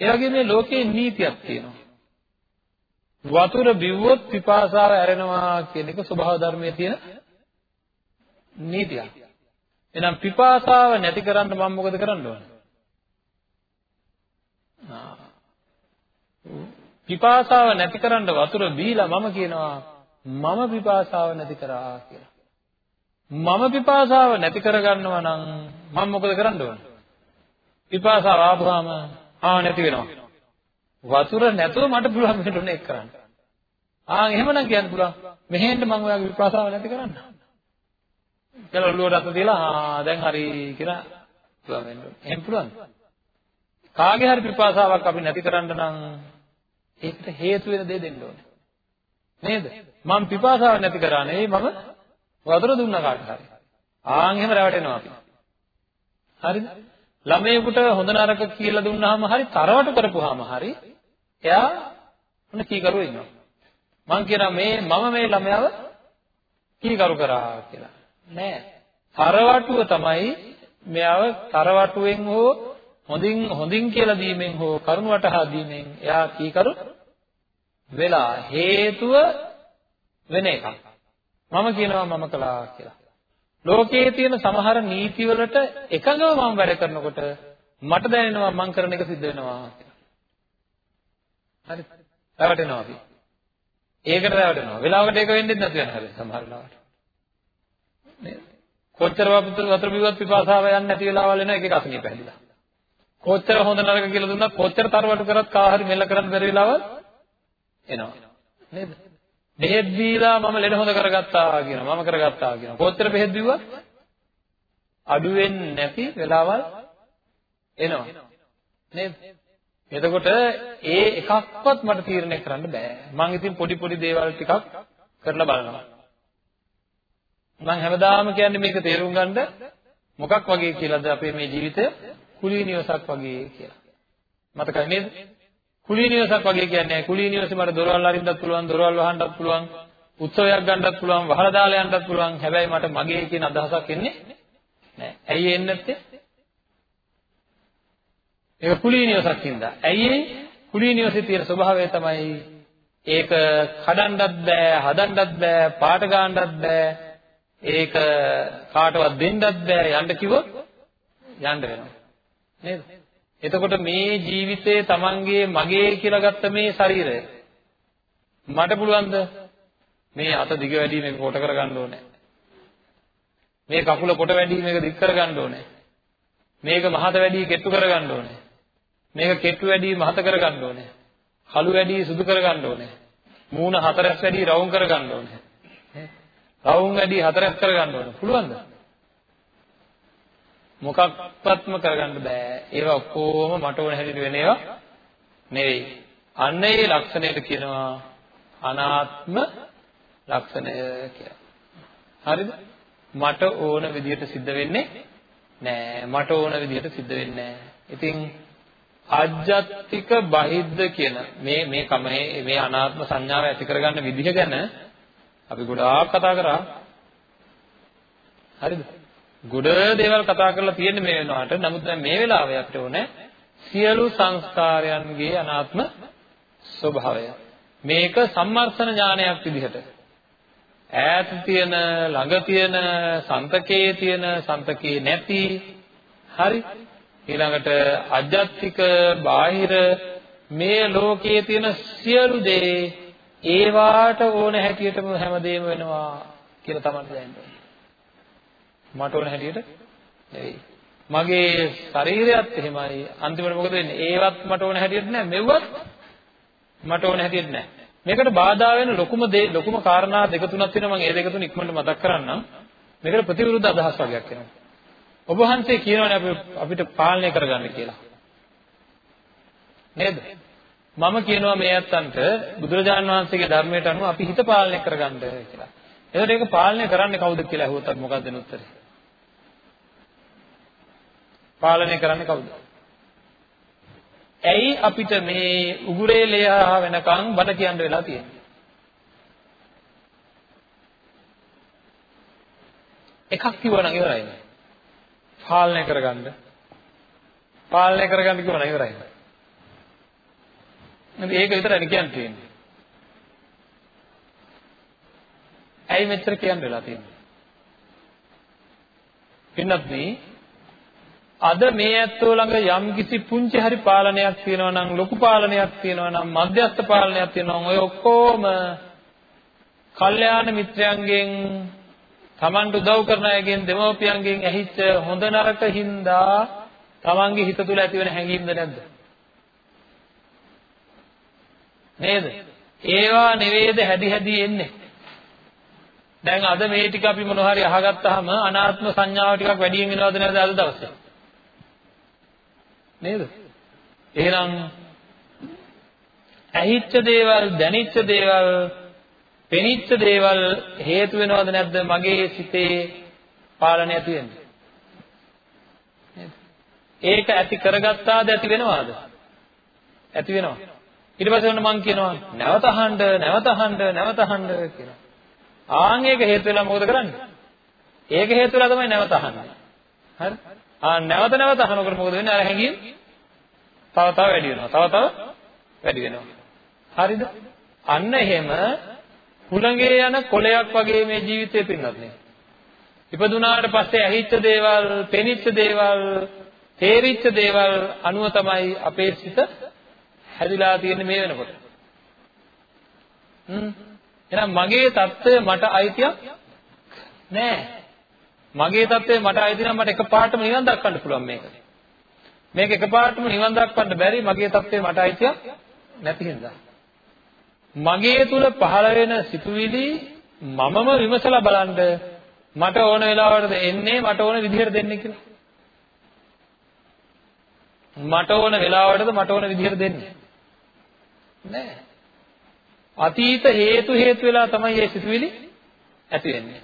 ඒ වගේ මේ ලෝකයේ නීතියක් තියෙනවා. වතුර බිව්වොත් පිපාසාව ඇරෙනවා කියන එක ස්වභාව ධර්මයේ තියෙන නීතියක්. එහෙනම් පිපාසාව නැති කරන්න මම මොකද කරන්න ඕන? පිපාසාව නැති කරන්න වතුර බීලා මම කියනවා මම පිපාසාව නැති කරා කියලා. මම පිපාසාව නැති කරගන්නවා නම් මම මොකද කරන්න ඕන? පිපාසාව ආපුවාම ආ නැති වෙනවා. වතුර නැතුව මට පුළුවන් මේකට උනේ එක් කරන්න. ආ එහෙමනම් කියන්න පුළුවන්. මෙහෙන්න මම ඔයාගේ විපාසාව නැති කරන්න. කියලා ඔළුවට අත තියලා ආ දැන් හරි කියලා පුළුවන් වෙන්න. එහෙම පුළුවන්. කාගේ හරි විපාසාවක් අපි නැති කරන්න නම් ඒකට හේතු වෙන දේ දෙන්න ඕනේ. නේද? මම පිපාසාව නැති කරා නෙවෙයි මම වතුර දුන්නා කාට හරි. ආන් එහෙම රැවටෙනවා අපි. හරිද? ළමයෙකුට හොඳ නරක කියලා දුන්නාම හරි තරවට කරපුවාම හරි එයා මොන කීකරුව ඉන්නවා. මං කියනවා මේ මම මේ ළමයාව කීකරු කරා කියලා. නෑ. තරවටුව තමයි මෙයාව තරවටුවෙන් හෝ හොඳින් හොඳින් කියලා දීමෙන් හෝ කරුණ වටහා දීමෙන් එයා කීකරු වෙලා හේතුව වෙන එකක්. මම කියනවා මම කළා කියලා. ලෝකයේ තියෙන සමහර නීතිවලට එකඟව මම වැඩ කරනකොට මට දැනෙනවා මම කරන එක සිද්ධ වෙනවා කියලා. හරි. රැවටෙනවා අපි. ඒකට රැවටෙනවා. වෙලාවකට ඒක වෙන්නේ නැති වෙන හැබැයි සමහර වෙලාවට. නේද? කොච්චර වතුර වතුර බිව්වත් පිපාසාව යන්නේ නැති වෙලාවල් එන එක එක අසනීප හැදිලා. කොච්චර හොඳ නරක කියලා දුන්නත් කොච්චර තරවටු කරත් කාහ හරි මෙල්ල කරන්න බැරි වෙලාවල් එනවා. නේද? බෙහෙත් දීලා මම ලෙඩ හොඳ කරගත්තා කියනවා. මම කරගත්තා කියනවා. කොච්චර බෙහෙත් දීුවත් අඩු වෙන්නේ නැති වෙලාවල් එනවා. නේද? එතකොට ඒ එකක්වත් මට තීරණය කරන්න බෑ. මං ඉතින් පොඩි පොඩි දේවල් ටිකක් කරලා බලනවා. මං හැමදාම කියන්නේ මේක තේරුම් ගන්න මොකක් වගේ කියලාද අපේ මේ ජීවිතය කුලී නිවසක් වගේ කියලා. මතකයි නේද? කුලී නිවසක් වගේ කියන්නේ කුලී නිවසේ මට දොරවල් අරින්නත් පුළුවන්, දොරවල් වහන්නත් පුළුවන්, උත්සවයක් ගන්නත් පුළුවන්, වහලා දාලා යන්නත් පුළුවන්. හැබැයි මට මගේ කියන අදහසක් එන්නේ නැහැ. ඇයි එන්නේ නැත්තේ? ඒක කුලී නිවසක් හින්දා. ඇයි කුලී නිවසේ තියෙන ස්වභාවය තමයි ඒක කඩන්නත් බෑ, හදන්නත් බෑ, පාට ගන්නත් බෑ. ඒක කාටවත් දෙන්නත් බෑ යන්න කිව්වොත් යන්න වෙනවා. නේද? එතකොට මේ ජීවිතේ Tamange මගේ කියලා ගත්ත මේ ශරීරය මට පුළුවන්ද මේ අත දිග වැඩි මේක කොට කරගන්න ඕනේ. මේ කකුල කොට වැඩි මේක දික් කරගන්න ඕනේ. මේක මහත වැඩි කෙට්ටු කරගන්න ඕනේ. මේක කෙට්ටු වැඩි මහත කරගන්න ඕනේ. කළු වැඩි සුදු කරගන්න ඕනේ. මූණ හතරක් වැඩි රවුම් කරගන්න ඕනේ. රවුම් වැඩි හතරක් කරගන්න ඕනේ. පුළුවන්ද? මොකක්වත්ම කරගන්න බෑ. ඒවා ඔක්කොම මට ඕන හැටියට වෙන ඒවා නෙවෙයි. අන්න ඒ ලක්ෂණයට කියනවා අනාත්ම ලක්ෂණය කියලා. හරිද? මට ඕන විදිහට සිද්ධ වෙන්නේ නෑ. මට ඕන විදිහට සිද්ධ වෙන්නේ නෑ. ඉතින් ආජ්ජත්තික බහිද්ද කියන මේ මේ කමේ මේ අනාත්ම සංඥාව ඇති කරගන්න විදිහ ගැන අපි ගොඩාක් කතා කරා. හරිද? ගොඩ දේවල් කතා කරලා තියෙන්නේ මේ වෙනවාට. නමුත් දැන් මේ වෙලාවේ අපිට ඕනේ සියලු සංස්කාරයන්ගේ අනාත්ම ස්වභාවය. මේක සම්මර්ෂණ ඥානයක් විදිහට. ඈත තියෙන, ළඟ තියෙන, සන්තකයේ තියෙන, සන්තකයේ නැති. හරි? ඊළඟට අජ්ජත්තික, බාහිර මේ ලෝකයේ තියෙන සියලු දේ ඒවාට ඕන හැටියටම හැමදේම වෙනවා කියලා තමයි දැනෙන්නේ. මට ඕන හැටියට නෙවෙයි. මගේ ශරීරයත් එහෙමයි. අන්තිමට මොකද වෙන්නේ? ඒවත් මට ඕන හැටියට නෑ. මෙව්වත් මට ඕන හැටියට නෑ. මේකට බාධා වෙන ලොකුම දේ ලොකුම කාරණා දෙක තුනක් තියෙනවා මම ඒ දෙක තුන ඉක්මනට මතක් කරන්නම්. මේකට ප්‍රතිවිරුද්ධ අදහස් වගේක් එනවා. ඔබ වහන්සේ කියනවානේ අපි අපිට පාලනය කරගන්න කියලා. නේද? මම කියනවා මේ අත්තන්ට බුදුරජාණන් වහන්සේගේ ධර්මයට අනුව අපි හිත පාලනය කරගන්න කියලා. එතකොට ඒක පාලනය කරන්නේ කවුද කියලා අහුවොත් මොකක්ද දෙන උත්තරේ? පාලනය කරන්නේ කවුද? ඇයි අපිට මේ උගුරේ ලේහා වෙනකන් බට කියන්න වෙලා තියෙන්නේ? එකක් කිව්වනම් ඉවරයි. පාලනය කරගන්න. පාලනය කරගන්න කිව්වනම් ඉවරයි. නේද? ඒක විතරයි කියන්න තියෙන්නේ. ඇයි මෙච්චර කියන්න වෙලා තියෙන්නේ? පින්නත් මේ අද මේ ඇත්තෝ ළඟ යම් කිසි පුංචි හරි පාලනයක් තියෙනවා නම් ලොකු පාලනයක් තියෙනවා නම් මධ්‍යස්ථ පාලනයක් තියෙනවා ඔය ඔක්කොම කල්යාණ මිත්‍රයන්ගෙන් Tamanට උදව් කරන අයගෙන් දෙමව්පියන්ගෙන් ඇහිච්ච හොඳ නරක හින්දා Tamanගේ හිත තුළ ඇතිවෙන හැඟීම්ද නැද්ද නේද ඒවා නෙවෙයිද හැදි හැදි එන්නේ දැන් අද මේ ටික අපි මොන හරි අහගත්තාම අනාත්ම සංඥාව ටිකක් වැඩියෙන් වෙනවද නැද්ද අද දවසේ නේද? එහෙනම් ඇහිච්ච දේවල්, දැනිච්ච දේවල්, පෙනිච්ච දේවල් හේතු වෙනවද නැද්ද මගේ සිතේ පාලනය ඇති වෙන්න? ඒක ඇති කරගත්තාද ඇති වෙනවද? ඇති වෙනවා. ඊට පස්සේ ඔන්න මං කියනවා නැවත අහන්න, නැවත අහන්න, නැවත අහන්න කියලා. ආන් ඒක හේතු වෙලා මොකද කරන්නේ? ඒක හේතු වෙලා තමයි නැවත අහන්නේ. හරි? ආ නැවත නැවත අහනකොට මොකද වෙන්නේ? අර හැඟීම් තව තව වැඩි වෙනවා. තව තව වැඩි වෙනවා. හරිද? අන්න එහෙම හුළඟේ යන කොලයක් වගේ මේ ජීවිතේ පින්නත් නේ. ඉපදුනාට පස්සේ ඇහිච්ච දේවල්, පෙනිච්ච දේවල්, තේරිච්ච දේවල් අනුව තමයි අපේ සිත හැදිලා තියෙන්නේ මේ වෙනකොට. හ්ම්. එහෙනම් මගේ தত্ত্বය මට අයිතියක් නෑ. මගේ தত্ত্বය මට අයිති නම් මට එකපාරටම නිවන් දක්වන්න පුළුවන් මේක. මේක එකපාරටම නිවන් දක්වන්න බැරි මගේ தত্ত্বය මට අයිතියක් නැති හින්දා. මගේ තුල පහළ වෙන සිතුවිලි මමම විමසලා බලන්න මට ඕන වෙලාවට එන්නේ මට ඕන විදිහට දෙන්නේ කියලා. මට ඕන වෙලාවටද මට ඕන විදිහට දෙන්නේ. නෑ. අතීත හේතු හේතු වෙලා තමයි මේ සිතුවිලි ඇති වෙන්නේ.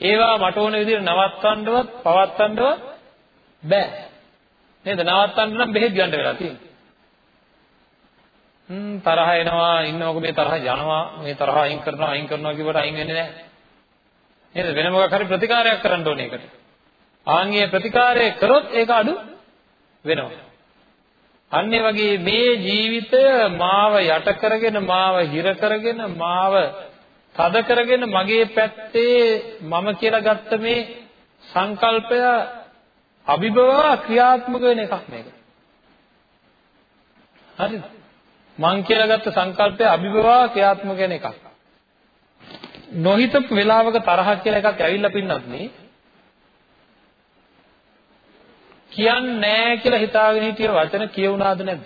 ඒවා මට ඕන විදිහට නවත්තන්නවත් පවත්තන්නවත් බෑ. නේද? නවත්තන්න නම් බෙහෙත් ගන්න වෙලා තියෙනවා. හ්ම් තරහ එනවා ඉන්නකො මේ තරහ යනවා මේ තරහ අයින් කරනවා අයින් කරනවා කියවට අයින් වෙන්නේ නැහැ. නේද? වෙන මොකක් හරි ප්‍රතිකාරයක් කරන්න ඕනේ ඒකට. ආන්ගේ ප්‍රතිකාරය කරොත් ඒක අඩු වෙනවා. අන්න වගේ මේ ජීවිතය මාව යට කරගෙන මාව හිර කරගෙන මාව තද කරගෙන මගේ පැත්තේ මම කියලා ගත්ත මේ සංකල්පය අභිභවා ක්‍රියාත්මක වෙන එකක් මේක. හරිද? මං කියලා ගත්ත සංකල්පය අභිභවා ක්‍රියාත්මක වෙන එකක්. නොහිතපු වෙලාවක තරහ කියලා එකක් ඇවිල්ලා පින්නත් නේ. කියන්නේ නැහැ කියලා හිතාගෙන හිටිය වචන කියුණාද නැද්ද?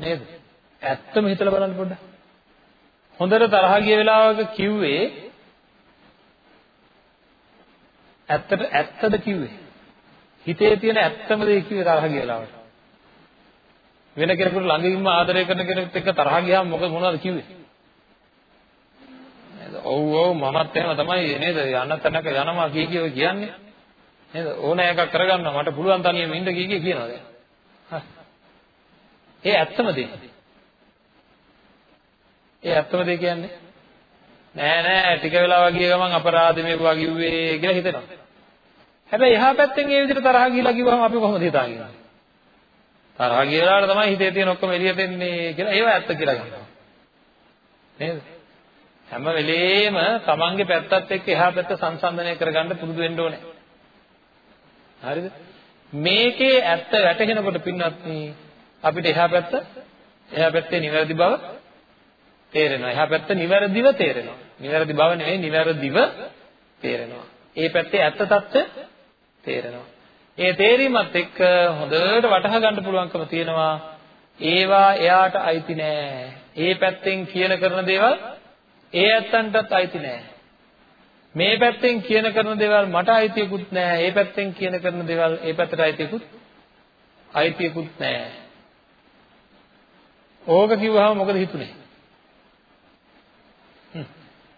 නේද? ඇත්තම හිතලා බලන්න පොඩ්ඩක්. හොඳට තරහ ගිය වෙලාවක කිව්වේ ඇත්තට ඇත්තද කිව්වේ? හිතේ තියෙන ඇත්තම දේ කිව්වේ තරහ ගිය වෙලාවට. වෙන කෙනෙකුට ළඟින්ම ආදරය කරන කෙනෙකුට එක්ක තරහ ගියාම මොකද මොනවද කිව්වේ? ඔව් ඔව් මමත් එහෙම තමයි නේද යන්න තැනක යනවා කිය කිය කියන්නේ නේද? ඕන එකක් කරගන්නවා මට පුළුවන් තනියම ඉන්න කිය කිය කියනවා දැන්. ඒ ඇත්තම දේ. ඒ ඇත්තම දේ කියන්නේ නෑ නෑ ටික වෙලා වගේ ගමන් අපරාධ මේක වගිව්වේ කියලා හිතෙනවා. හැබැයි එහා පැත්තෙන් ඒ විදිහට තරහ ගිහලා කිව්වම අපි කොහොමද හිතාගන්නේ තරහ ගියලාට තමයි හිතේ තියෙන ඔක්කොම එළියට එන්නේ කියලා ඒව ඇත්ත කියලා ගන්නවා නේද? හැම වෙලේම තමන්ගේ පැත්තත් එක්ක එහා පැත්ත සංසන්දනය කරගන්න පුරුදු වෙන්න ඕනේ. හරිද? මේකේ ඇත්ත වැටහෙනකොට පින්නත් අපිට එහා පැත්ත එහා පැත්තේ නිවැරදි බව තේරෙනවා. එහා පැත්ත නිවැරදිව තේරෙනවා. නිවැරදි බව නෙවෙයි නිවැරදිව තේරෙනවා. ඒ පැත්තේ ඇත්ත తත්ත්වය තේරෙනවා. ඒ තේරීමත් එක්ක හොඳට වටහා ගන්න පුළුවන්කම තියෙනවා. ඒවා එයාට අයිති නෑ. ඒ පැත්තෙන් කියන කරන දේවල් ඒ ඇත්තන්ටත් අයිති නෑ. මේ පැත්තෙන් කියන කරන දේවල් මට අයිතියකුත් නෑ. ඒ පැත්තෙන් කියන කරන දේවල් ඒ පැත්තට අයිතියකුත් අයිතියකුත් නෑ. ඕක කිව්වහම මොකද හිතුනේ?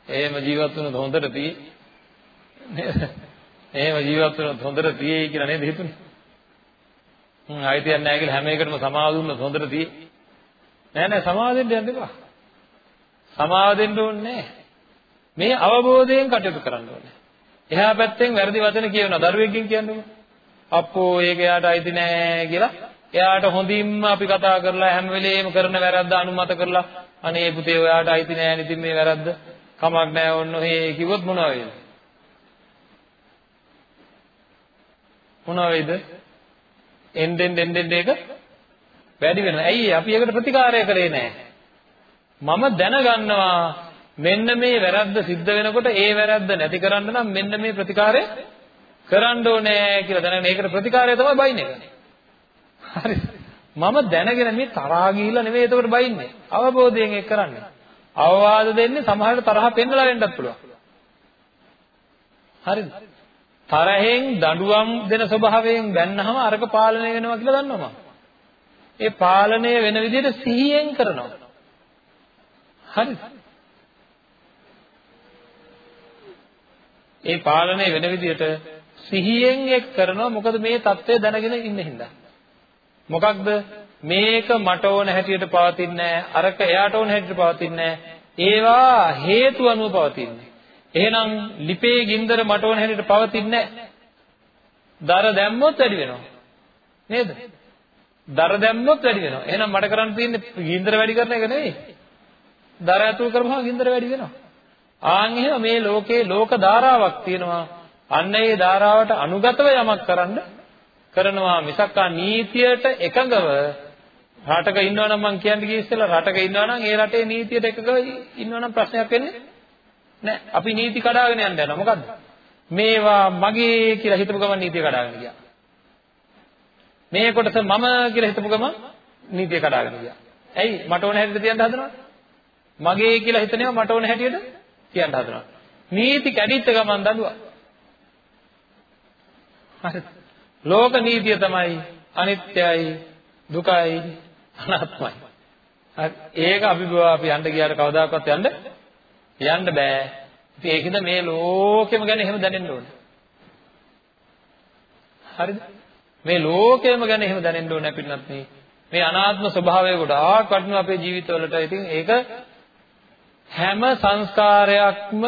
එහෙම ජීවත් වුණොත් හොඳට තියෙයි. එහෙම ජීවත් වුණොත් හොඳට තියෙයි කියලා නේද හිතුනේ? හ්ම් අයිතියක් නැහැ කියලා හැම එකටම සමාව දුන්නොත් හොඳට තියෙයි. නෑ නෑ සමාව දෙන්න යන්න එපා. සමාව දෙන්න ඕනේ මේ අවබෝධයෙන් කටයුතු කරන්න ඕනේ. එහා පැත්තෙන් වැරදි වචන කියනවා දරුවෙක්ගෙන් කියන්නේ. අප්පෝ ඒක එයාට අයිති නෑ කියලා එයාට හොඳින්ම අපි කතා කරලා හැම වෙලේම කරන වැරද්ද අනුමත කරලා අනේ පුතේ ඔයාට අයිති නෑ ඉතින් මේ වැරද්ද කමක් නෑ ඔන්න ඔහේ කිව්වොත් මොනවා වෙයිද? මොනවා වෙයිද? එන්නෙන් එන්නෙන් ඒක වැඩි වෙනවා. ඇයි අපි ඒකට ප්‍රතිකාරය කරේ නෑ? මම දැනගන්නවා මෙන්න මේ වැරද්ද සිද්ධ වෙනකොට ඒ වැරද්ද නැති කරන්න නම් මෙන්න මේ ප්‍රතිකාරය කරන්න ඕනේ කියලා දැනගෙන ඒකට ප්‍රතිකාරය තමයි බයින් එක. හරි. මම දැනගෙන මේ තරහා ගිහිල්ලා නෙමෙයි එතකොට බයින්නේ. අවබෝධයෙන් ඒක කරන්නේ. අවවාද දෙන්නේ සමහරට තරහ පෙන්නලා වෙන්නත් පුළුවන්. හරිද? තරහෙන් දඬුවම් දෙන ස්වභාවයෙන් බැන්නහම අරක පාලනය වෙනවා කියලා දන්නවා මම. ඒ පාලනය වෙන විදිහට සිහියෙන් කරනවා. හරිද? ඒ පාලනය වෙන විදිහට සිහියෙන් එක් කරනවා මොකද මේ தත්ත්වය දැනගෙන ඉන්න හින්දා. මොකක්ද මේක මට ඕන හැටියට පවතින්නේ අරක එයාට ඕන හැටියට පවතින්නේ ඒවා හේතු අනුව පවතින්නේ. එහෙනම් ලිපේ ගින්දර මට ඕන හැටියට පවතින්නේ දර දැම්මොත් වැඩි වෙනවා. නේද? දර දැම්මොත් වැඩි වෙනවා. එහෙනම් මට කරන්න තියෙන්නේ ගින්දර වැඩි කරන එක නෙවෙයි. දර ඇතුල් කරපුවා ගින්දර වැඩි වෙනවා. ආන් එහෙම මේ ලෝකේ ලෝක ධාරාවක් තියෙනවා. අන්න ඒ ධාරාවට අනුගතව යමක් කරන්න කරනවා මිසක් නීතියට එකඟව රටක ඉන්නවනම් මම කියන්න ගියේ ඉස්සෙල්ලා රටක ඉන්නවනම් ඒ රටේ නීතියට එකඟව ඉන්නවනම් ප්‍රශ්නයක් වෙන්නේ නැහැ. අපි නීති කඩාගෙන යන්න යනවා. මොකද්ද? මේවා මගේ කියලා හිතපු ගමන් නීතිය කඩාගෙන ගියා. මේ කොටස මම කියලා හිතපු ගමන් නීතිය කඩාගෙන ගියා. ඇයි මට ඕන හැටියට තියන්න හදනවද? මගේ කියලා හිතනවා මට ඕන හැටියට කියන්න හදනවා. නීති කැඩිච්ච ගමන් දඬුවා. හරි. ලෝක නීතිය තමයි අනිත්‍යයි, දුකයි, අනාත්මයි. හරි. ඒක අභිභව අපි යන්න ගියාට කවදාකවත් යන්න යන්න බෑ. ඉතින් ඒකද මේ ලෝකෙම ගැන එහෙම දැනෙන්න ඕනේ. හරිද? මේ ලෝකෙම ගැන එහෙම දැනෙන්න ඕනේ අපිට මේ අනාත්ම ස්වභාවය ගොඩාක් වටිනවා අපේ ජීවිතවලට. ඉතින් ඒක හැම සංස්කාරයක්ම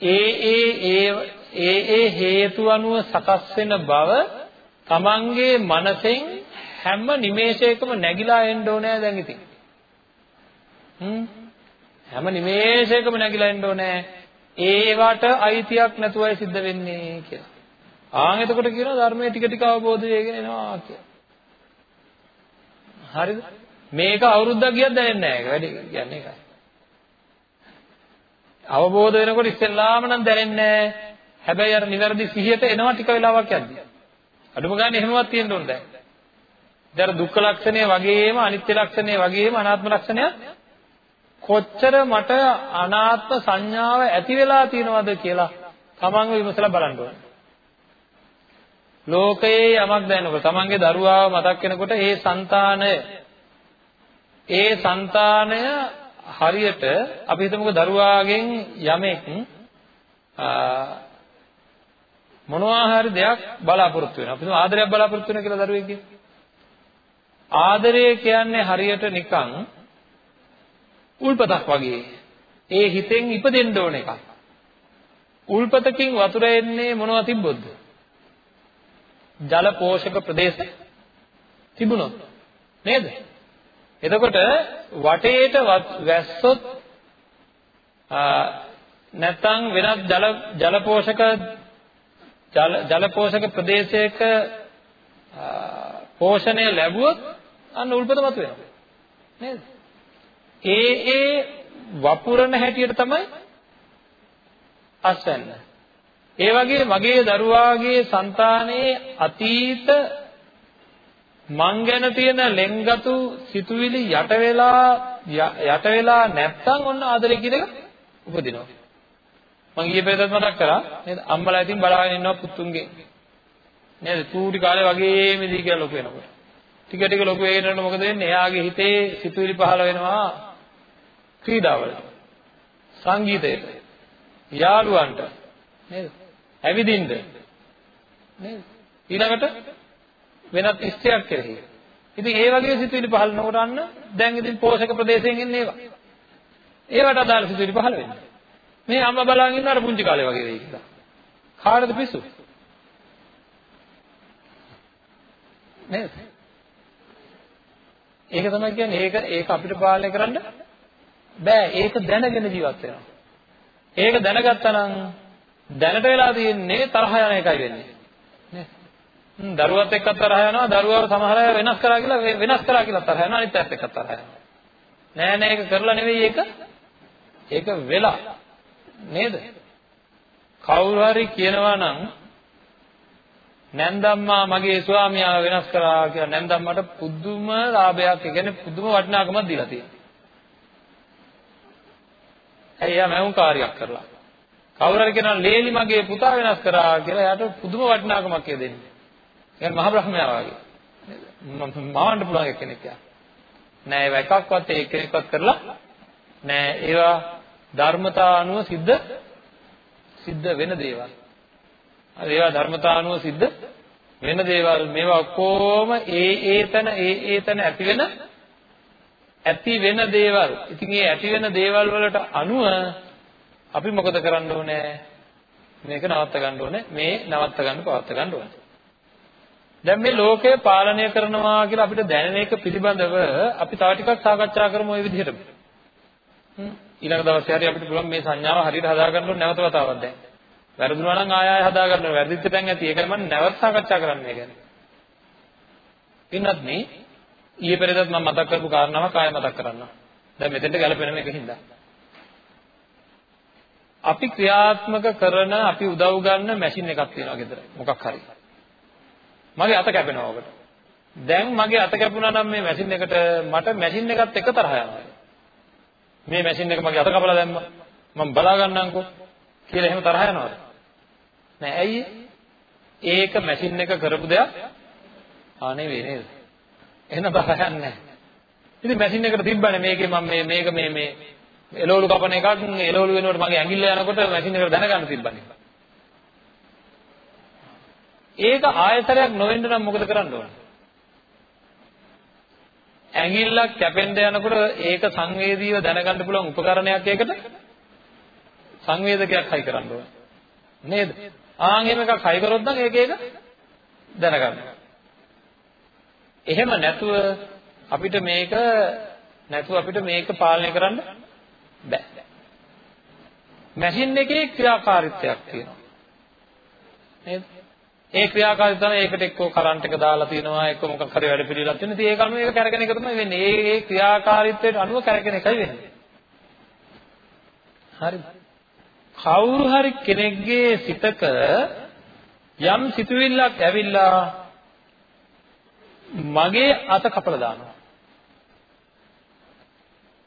ඒ ඒ ඒ ඒ ඒ හේතු අනුව සකස් වෙන බව තමන්ගේ මනසෙන් හැම නිමේෂයකම නැగిලා එන්න ඕනේ දැන් ඉතින්. හ්ම් හැම නිමේෂයකම නැగిලා එන්න ඕනේ. ඒවට අයිතියක් නැතුවයි සිද්ධ වෙන්නේ කියලා. ආන් එතකොට කියනවා ධර්මයේ ටික ටික අවබෝධ වෙගෙන එනවා කියලා. හරිද? මේක අවුරුද්දක් ගියත් දැනෙන්නේ නැහැ. වැඩි කියන්නේ ඒකයි. අවබෝධ වෙනකොට ඉස්සෙල්ලාම නම් දැනෙන්නේ හැබැයි අර නිවැරදි සිහියට එනවා ටික වෙලාවක් යද්දී. අඩුම ගානේ එහෙමවත් තියෙන්න ඕනේ දැන්. දැන් දුක්ඛ ලක්ෂණය වගේම අනිත්‍ය ලක්ෂණය වගේම අනාත්ම ලක්ෂණය කොච්චර මට අනාත්ම සංඥාව ඇති වෙලා තියෙනවද කියලා තමන්ව විමසලා බලන්න ඕනේ. ලෝකයේ යමක් දැනනකොට තමන්ගේ දරුවාව මතක් වෙනකොට ඒ సంతානය ඒ సంతානය හරියට අපි හිතමුකෝ දරුවාගෙන් යමෙක් මොනවා හරි දෙයක් බලාපොරොත්තු වෙනවා. අපි හිතමු ආදරයක් බලාපොරොත්තු වෙනවා කියලා දරුවෙක්ගේ. ආදරය කියන්නේ හරියට නිකන් උල්පතක් වගේ. ඒ හිතෙන් ඉපදෙන්න ඕන එකක්. උල්පතකින් වතුර එන්නේ මොනවද තිබ්බොත්ද? ජල පෝෂක ප්‍රදේශ තිබුණොත් නේද? එතකොට වටේට වැස්සොත් නැත්නම් වෙනත් ජල ජල පෝෂක ජල ජල පෝෂක ප්‍රදේශයක පෝෂණය ලැබුවොත් අන්න උල්පත මතුවෙනවා නේද? ඒ ඒ වපුරන හැටියට තමයි අස්වැන්න. ඒ වගේ මගේ දරුවාගේ సంతානයේ අතීත මං ගැන තියෙන ලෙන්ගතු සිතුවිලි යට වෙලා යට වෙලා නැත්තම් ඔන්න ආදරේ කියන එක උපදිනවා. මං ඊයේ පෙරේදත් මතක් කරා නේද? අම්මලා ඉතින් බලාගෙන ඉන්නවා පුතුන්ගේ. නේද? චූටි කාලේ වගේම ඉදී කියලා ලොකු වෙනකොට. ටික ටික ලොකු වෙනකොට මොකද වෙන්නේ? එයාගේ හිතේ සිතුවිලි පහළ වෙනවා ක්‍රීඩාවලට. සංගීතයට. යාළුවන්ට. නේද? ඇවිදින්න. නේද? ඊළඟට වෙනත් ඉස්ත්‍යක් කෙරෙහි. ඉතින් ඒ වගේ සිතුවිලි පහළ වෙනකොට අන්න දැන් ඉතින් පෝෂක ප්‍රදේශයෙන් එන්නේ ඒවා. ඒවට අදාළ සිතුවිලි පහළ වෙන්නේ. මේ අම්මා බලන් ඉන්නාට පුංචි කාලේ වගේ වෙයි කියලා. කාටද පිස්සු? නේද? ඒක තමයි කියන්නේ ඒක ඒක අපිට පාලනය කරන්න බෑ. ඒක දැනගෙන ජීවත් වෙනවා. ඒක දැනගත්තා නම් දැනට වෙලා තියෙන්නේ තරහ යන එකයි වෙන්නේ. නේද? දරුවත් එක්ක තරහ යනවා දරුවව සමහර අය වෙනස් කරා කියලා වෙනස් කරා කියලා තරහ යනවා අනිත් පැත්ත එක්ක තරහ යනවා. නෑ නෑ ඒක කරලා නෙවෙයි ඒක. ඒක වෙලා. නේද? කවුරු හරි කියනවා නම් නැන්දම්මා මගේ ස්වාමියා වෙනස් කරා කියලා නැන්දම්මට පුදුම ලාභයක් ඒ කියන්නේ පුදුම වටිනාකමක් දීලා තියෙනවා. ඇයි එයා මැවුම් කාර්යයක් කරලා? කවුරු හරි කියනවා ලේලි මගේ පුතා වෙනස් කරා කියලා එයාට පුදුම වටිනාකමක් දෙන්නේ. නිකන් මහ බ්‍රහ්මයා වගේ. මවන්න පුළුවන් එක්කෙනෙක් යා. නෑ ඒව එකක්වත් ඒ එක්කෙනෙක්වත් කරලා නෑ ඒවා ධර්මතා අනුව සිද්ධ සිද්ධ වෙන දේවල්. හරි ඒවා ධර්මතා අනුව සිද්ධ වෙන දේවල් මේවා ඔක්කොම ඒ ඒ තන ඒ ඒ තන ඇති වෙන ඇති වෙන දේවල්. ඉතින් මේ ඇති වෙන දේවල් වලට අනුව අපි මොකද කරන්න ඕනේ? මේක නවත්ත ගන්න ඕනේ. මේ නවත්ත ගන්න පවත්ත ගන්න ඕනේ. දැන් මේ ලෝකය පාලනය කරනවා කියලා අපිට දැනෙන එක පිළිබඳව අපි තව ටිකක් සාකච්ඡා කරමු ওই විදිහට. ඊළඟ දවසේ හරි අපිට පුළුවන් මේ සංඥාව හරියට හදාගන්න ඕනේ නැවත වතාවක් දැන්. වැරදුනා නම් ආය ආය හදාගන්න ඕනේ. වැරදිච්ච තැන් ඇති. ඒකයි මම නැවත සාකච්ඡා කරන්නේ ගැන. පින්නත් මේ ඊයේ පෙරේදත් මම මතක් කරපු කාරණාවක් ආය මතක් කරන්නම්. දැන් මෙතෙන්ට ගැලපෙන මේකින්ද. අපි ක්‍රියාත්මක කරන අපි උදව් ගන්න මැෂින් එකක් තියෙනවා ගෙදර. මොකක් හරි. මගේ අත කැපෙනවා ඔකට. දැන් මගේ අත කැපුණා නම් මේ මැෂින් එකට මට මැෂින් එකත් එක තරහ යනවා. මේ මැෂින් එක මගේ අත කපලා දැම්මා. මම බලා ගන්නම්කෝ කියලා එහෙම තරහ යනවද? නෑ ඇයි ඒක මැෂින් එක කරපු දෙයක් ආ නෙවෙයි නේද? එහෙනම් තරහ යන්නේ නෑ. ඉතින් මැෂින් එකට තිබ්බනේ මේකේ මම මේ මේක මේ මේ එළවලු කපන එකක් එළවලු වෙනකොට මගේ ඇඟිල්ල යනකොට මැෂින් එකට දැනගන්න තිබ්බනේ. ඒක ආයතරයක් නොවෙන්න නම් මොකද කරන්න ඕන? ඇඟිල්ලක් කැපෙන්න යනකොට ඒක සංවේදීව දැනගන්න පුළුවන් උපකරණයක් ඒකට සංවේදකයක් හයි කරන්න ඕන. නේද? ආන් එහෙම එකක් හයි කරොත් නම් ඒක ඒක දැනගන්න. එහෙම නැතුව අපිට මේක නැතුව අපිට මේක පාලනය කරන්න බෑ. මැෂින් එකේ ක්‍රියාකාරීත්වයක් තියෙනවා. නේද? ඒ ක්‍රියාකාරීත්වය තමයි ඒකට එක්කෝ කරන්ට් එක දාලා තියෙනවා එක්ක මොකක් හරි වැඩ පිළිවෙලක් තියෙනවා. ඉතින් ඒක අනුව ඒක කැරකෙන එක තමයි වෙන්නේ. ඒ ඒ ක්‍රියාකාරීත්වයට අනුව කැරකෙන එකයි වෙන්නේ. හරිද? කවුරු හරි කෙනෙක්ගේ සිතක යම් සිතුවිල්ලක් ඇවිල්ලා මගේ අත කපලා දානවා.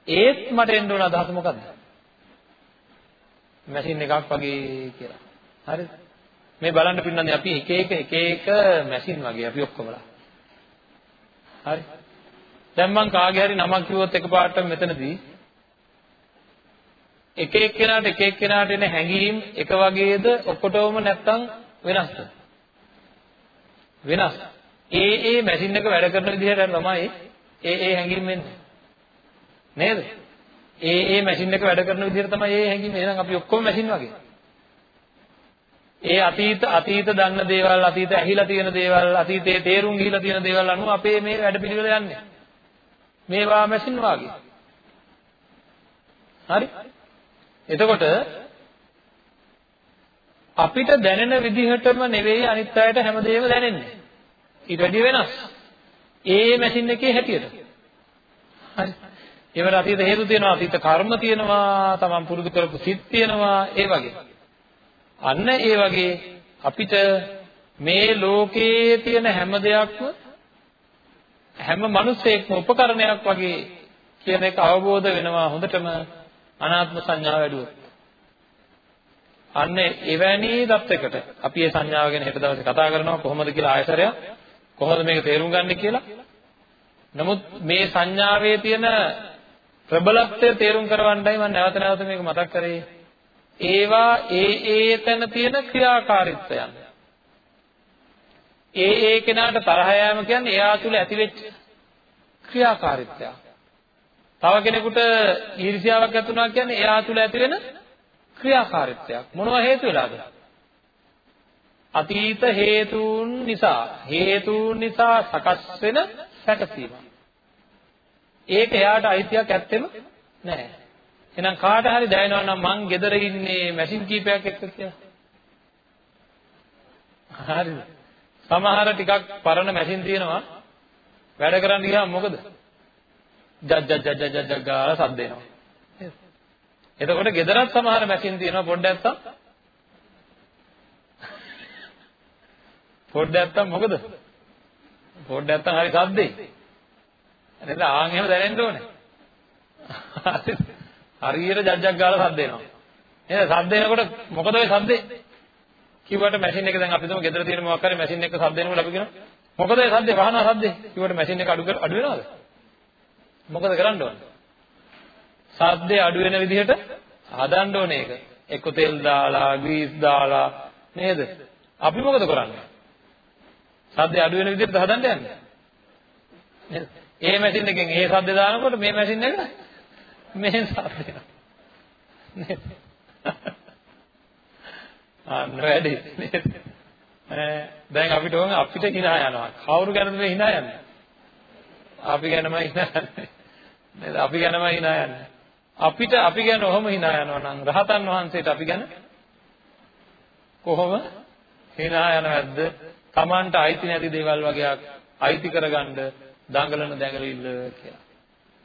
ඒත් මට එන්න ඕන අදහස මොකද්ද? මැෂින් එකක් වගේ කියලා. හරිද? මේ බලන්න පින්නන්නේ අපි එක එක එක එක මැෂින් වගේ අපි ඔක්කොමලා. හරි. දැන් මං කාගේ හරි නමක් කිව්වොත් එකපාරට මෙතනදී එක එක්කෙනාට එක එක්කෙනාට එන හැඟීම් එක වගේද ඔක්කොටම නැත්තම් වෙනස්ද? වෙනස්. ඒ ඒ මැෂින් එක වැඩ කරන විදිහට තමයි ඒ ඒ හැඟීම් එන්නේ. නේද? ඒ ඒ මැෂින් එක වැඩ කරන විදිහට තමයි ඒ හැඟීම්. එහෙනම් අපි ඔක්කොම මැෂින් වගේ. ඒ අතීත අතීත දන්න දේවල් අතීත ඇහිලා තියෙන දේවල් අතීතයේ තේරුම් ගිහිලා තියෙන දේවල් අනුව අපේ මේ වැඩ පිළිවෙල යන්නේ. මේවා මැෂින් වාගේ. හරි? එතකොට අපිට දැනෙන විදිහටම නෙවෙයි අනිත් අයට හැමදේම දැනෙන්නේ. ඊට වැඩිය වෙනස්. ඒ මැෂින් එකේ හැටියට. හරි. ඒවට අතීත හේතු තියෙනවා, අතීත කර්ම තියෙනවා, තමන් පුරුදු කරපු සිත් තියෙනවා, ඒ වගේ. අන්න ඒ වගේ අපිට මේ ලෝකයේ තියෙන හැම දෙයක්ම හැම මිනිසෙක්ම උපකරණයක් වගේ කියන එක අවබෝධ වෙනවා හොඳටම අනාත්ම සංඥාව වැඩුවොත්. අන්න එවැනි தත්යකට අපි මේ සංඥාව ගැන හෙට දවසේ කතා කරනවා කොහොමද කියලා ආයතරයක් කොහොමද මේක තේරුම් ගන්න කියලා. නමුත් මේ සංඥාවේ තියෙන ප්‍රබලත්වය තේරුම් කරවන්නයි මම නැවත නැවත මේක මතක් කරේ. ඒවා ඒ ඒ තැන තියෙන ක්‍රියාකාරීත්වයන්. ඒ ඒ කෙනාට තරහ යෑම කියන්නේ එයා තුල ඇතිවෙච්ච ක්‍රියාකාරීත්වයක්. තව කෙනෙකුට ඊර්ෂ්‍යාවක් ඇති වුණා කියන්නේ එයා තුල ඇති වෙන ක්‍රියාකාරීත්වයක්. මොනවා හේතු වෙලාද? අතීත හේතුන් නිසා හේතුන් නිසා සකස් වෙන සැකසීම. ඒක එයාට අයිතියක් ඇත්තෙම නැහැ. එහෙනම් කාට හරි දැනෙනවා නම් මං ගෙදර ඉන්නේ මැෂින් කීපයක් එක්ක කියලා. හරිද? සමහර ටිකක් පරණ මැෂින් තියෙනවා. වැඩ කරන්න ගියාම මොකද? ජජ් ජජ් ජජ් ජජ් ජජ් ගාලා සද්ද එනවා. එතකොට ගෙදරත් සමහර මැෂින් තියෙනවා පොඩ්ඩක් නැත්තම් පොඩ්ඩක් නැත්තම් මොකද? පොඩ්ඩක් නැත්තම් හරි සද්දේ. නේද? ආන් එහෙම දැනෙන්න ඕනේ. හරියට ජජ්ජක් ගාලා සද්ද එනවා. එහෙනම් සද්ද එනකොට මොකද ඔය සද්දේ? කිව්වට මැෂින් එක දැන් අපි තුම ගෙදර තියෙන මොකක් හරි මැෂින් එක සද්ද එනකොට අපි කියනවා මොකද ඔය සද්දේ වහනවා සද්දේ? කිව්වට මැෂින් එක අඩු අඩු වෙනවද? මොකද කරන්න ඕන? සද්දේ අඩු වෙන විදිහට හදන්න ඕනේ ඒක. එක්ක තෙල් දාලා, ග්‍රීස් දාලා නේද? අපි මොකද කරන්නේ? සද්දේ අඩු වෙන විදිහට හදන්න යන්නේ. නේද? ඒ මැෂින් එකෙන් ඒ සද්දේ දානකොට මේ මැෂින් එක මෙහෙන් සාපේන නේද අන්න වැඩි නේද දැන් අපිට ඕන අපිට hina යනවා. කවුරු ගැනද මේ hina යන්නේ? අපි ගැනම hina යන්නේ. නේද? අපි ගැනම hina යන්නේ. අපිට අපි ගැන ඔහොම hina යනවා නම් රහතන් වහන්සේට අපි ගැන කොහොම hina යනවද? Tamanට අයිති නැති දේවල් වගේක් අයිති කරගන්න දඟලන දැඟලිල්ල කියලා.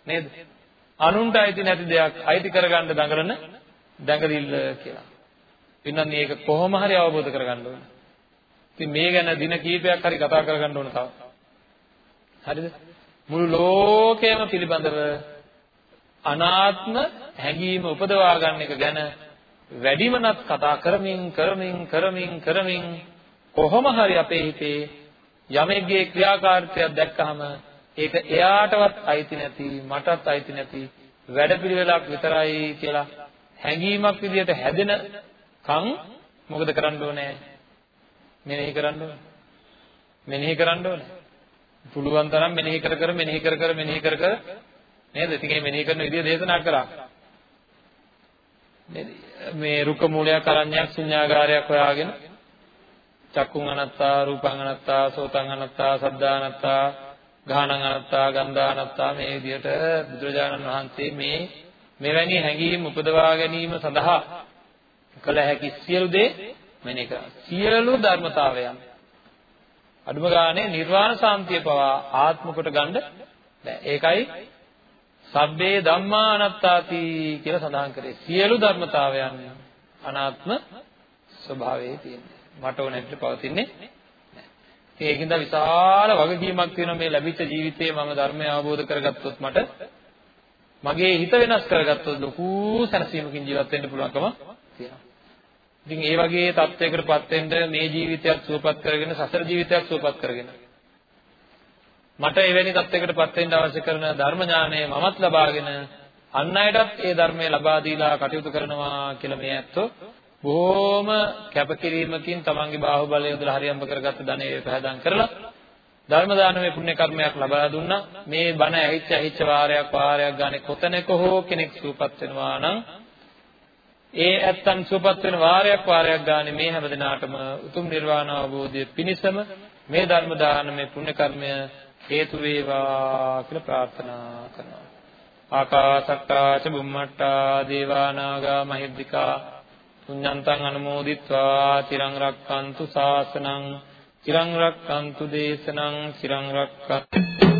නේද? අනුන්ට අයිති නැති දෙයක් අයිති කරගන්න දඟලන දඟලිල්ල කියලා. පින්නන්නේ මේක කොහොම හරි අවබෝධ කරගන්න ඕන. ඉතින් මේ ගැන දින කීපයක් හරි කතා කරගන්න ඕන තව. හරිද? මුළු ලෝකයම පිළිබඳව අනාත්ම හැඟීම උපදවා ගන්න එක ගැන වැඩිමනත් කතා කරමින් කරමින් කරමින් කරමින් කොහොම හරි අපේ හිතේ යමෙක්ගේ ක්‍රියාකාරීත්වයක් දැක්කහම ඒක එයාටවත් අයිති නැති මටත් අයිති නැති වැඩපිළිවෙලක් විතරයි කියලා හැඟීමක් විදිහට හැදෙනකන් මොකද කරන්න ඕනේ? මෙනෙහි කරන්න ඕනේ. මෙනෙහි කරන්න ඕනේ. පුළුවන් තරම් මෙනෙහි කර කර මෙනෙහි කර කර මෙනෙහි කර කර නේද? ඉතින් මේ මෙනෙහි කරන විදිය දේශනා කරා. මේ රුක මූලයක් අරඤ්ඤයක් ශුන්‍යාගාරයක් හොයාගෙන චක්කුං අනත්තා රූපං අනත්තා සෝතං අනත්තා සද්ධා අනත්තා ගානං අනත්තා ගන්ධා අනත්තා මේ විදිහට බුදුරජාණන් වහන්සේ මේ මෙවැනි හැඟීම් උපදවා ගැනීම සඳහා කළ හැකි සියලු දේ මෙනෙහි කරා. සියලු ධර්මතාවයන් අදුම ගානේ නිර්වාණ සාන්තිය පවා ආත්ම කොට ගන්න බෑ. ඒකයි සබ්බේ ධම්මා අනාත්තාති කියලා සඳහන් කරේ. සියලු ධර්මතාවයන් අනාත්ම ස්වභාවයේ තියෙනවා. මට ඕනෙට පවතින්නේ ඒකින්ද විශාල වගකීමක් තියෙනවා මේ ලැබිච්ච ජීවිතේ මම ධර්මය අවබෝධ කරගත්තොත් මට මගේ හිත වෙනස් කරගත්තොත් ලොකු සැනසීමකින් ජීවත් වෙන්න පුළුවන්කම තියෙනවා. ඉතින් ඒ වගේ තත්වයකටපත් වෙන්න මේ ජීවිතයක් සුවපත් කරගෙන සසර ජීවිතයක් සුවපත් කරගෙන මට එවැනි තත්වයකටපත් වෙන්න අවශ්‍ය කරන ධර්ම ඥානය මමත් ලබාගෙන අන් අයටත් ඒ ධර්මය ලබා දීලා කටයුතු කරනවා කියලා මේ ඇත්තෝ බොහොම කැපකිරීමකින් තමන්ගේ බාහුවලය යොදලා හරියම්බ කරගත්ත ධනෙ පහදම් කරලා ධර්ම දානමය පුණ්‍ය කර්මයක් ලබා දුන්නා. මේ බණ ඇහිච්ච ඇහිච්ච වාරයක් වාරයක් ගානේ කොතැනක හෝ කෙනෙක් සූපත් වෙනවා නම් ඒ ඇත්තන් සූපත් වෙන වාරයක් වාරයක් ගානේ මේ හැම දිනාටම උතුම් නිර්වාණ අවබෝධය පිණිසම මේ ධර්ම දානමය පුණ්‍ය කර්මය හේතු වේවා කියලා ප්‍රාර්ථනා කරනවා. ආකාසට්ටා ච බුම්මට්ටා දේවා නාග මහිද්దికා පුඤ්ඤන්තං අනුමෝදිත්වා තිරං රක්칸තු සාසනං තිරං රක්칸තු දේශනං තිරං රක්칸තු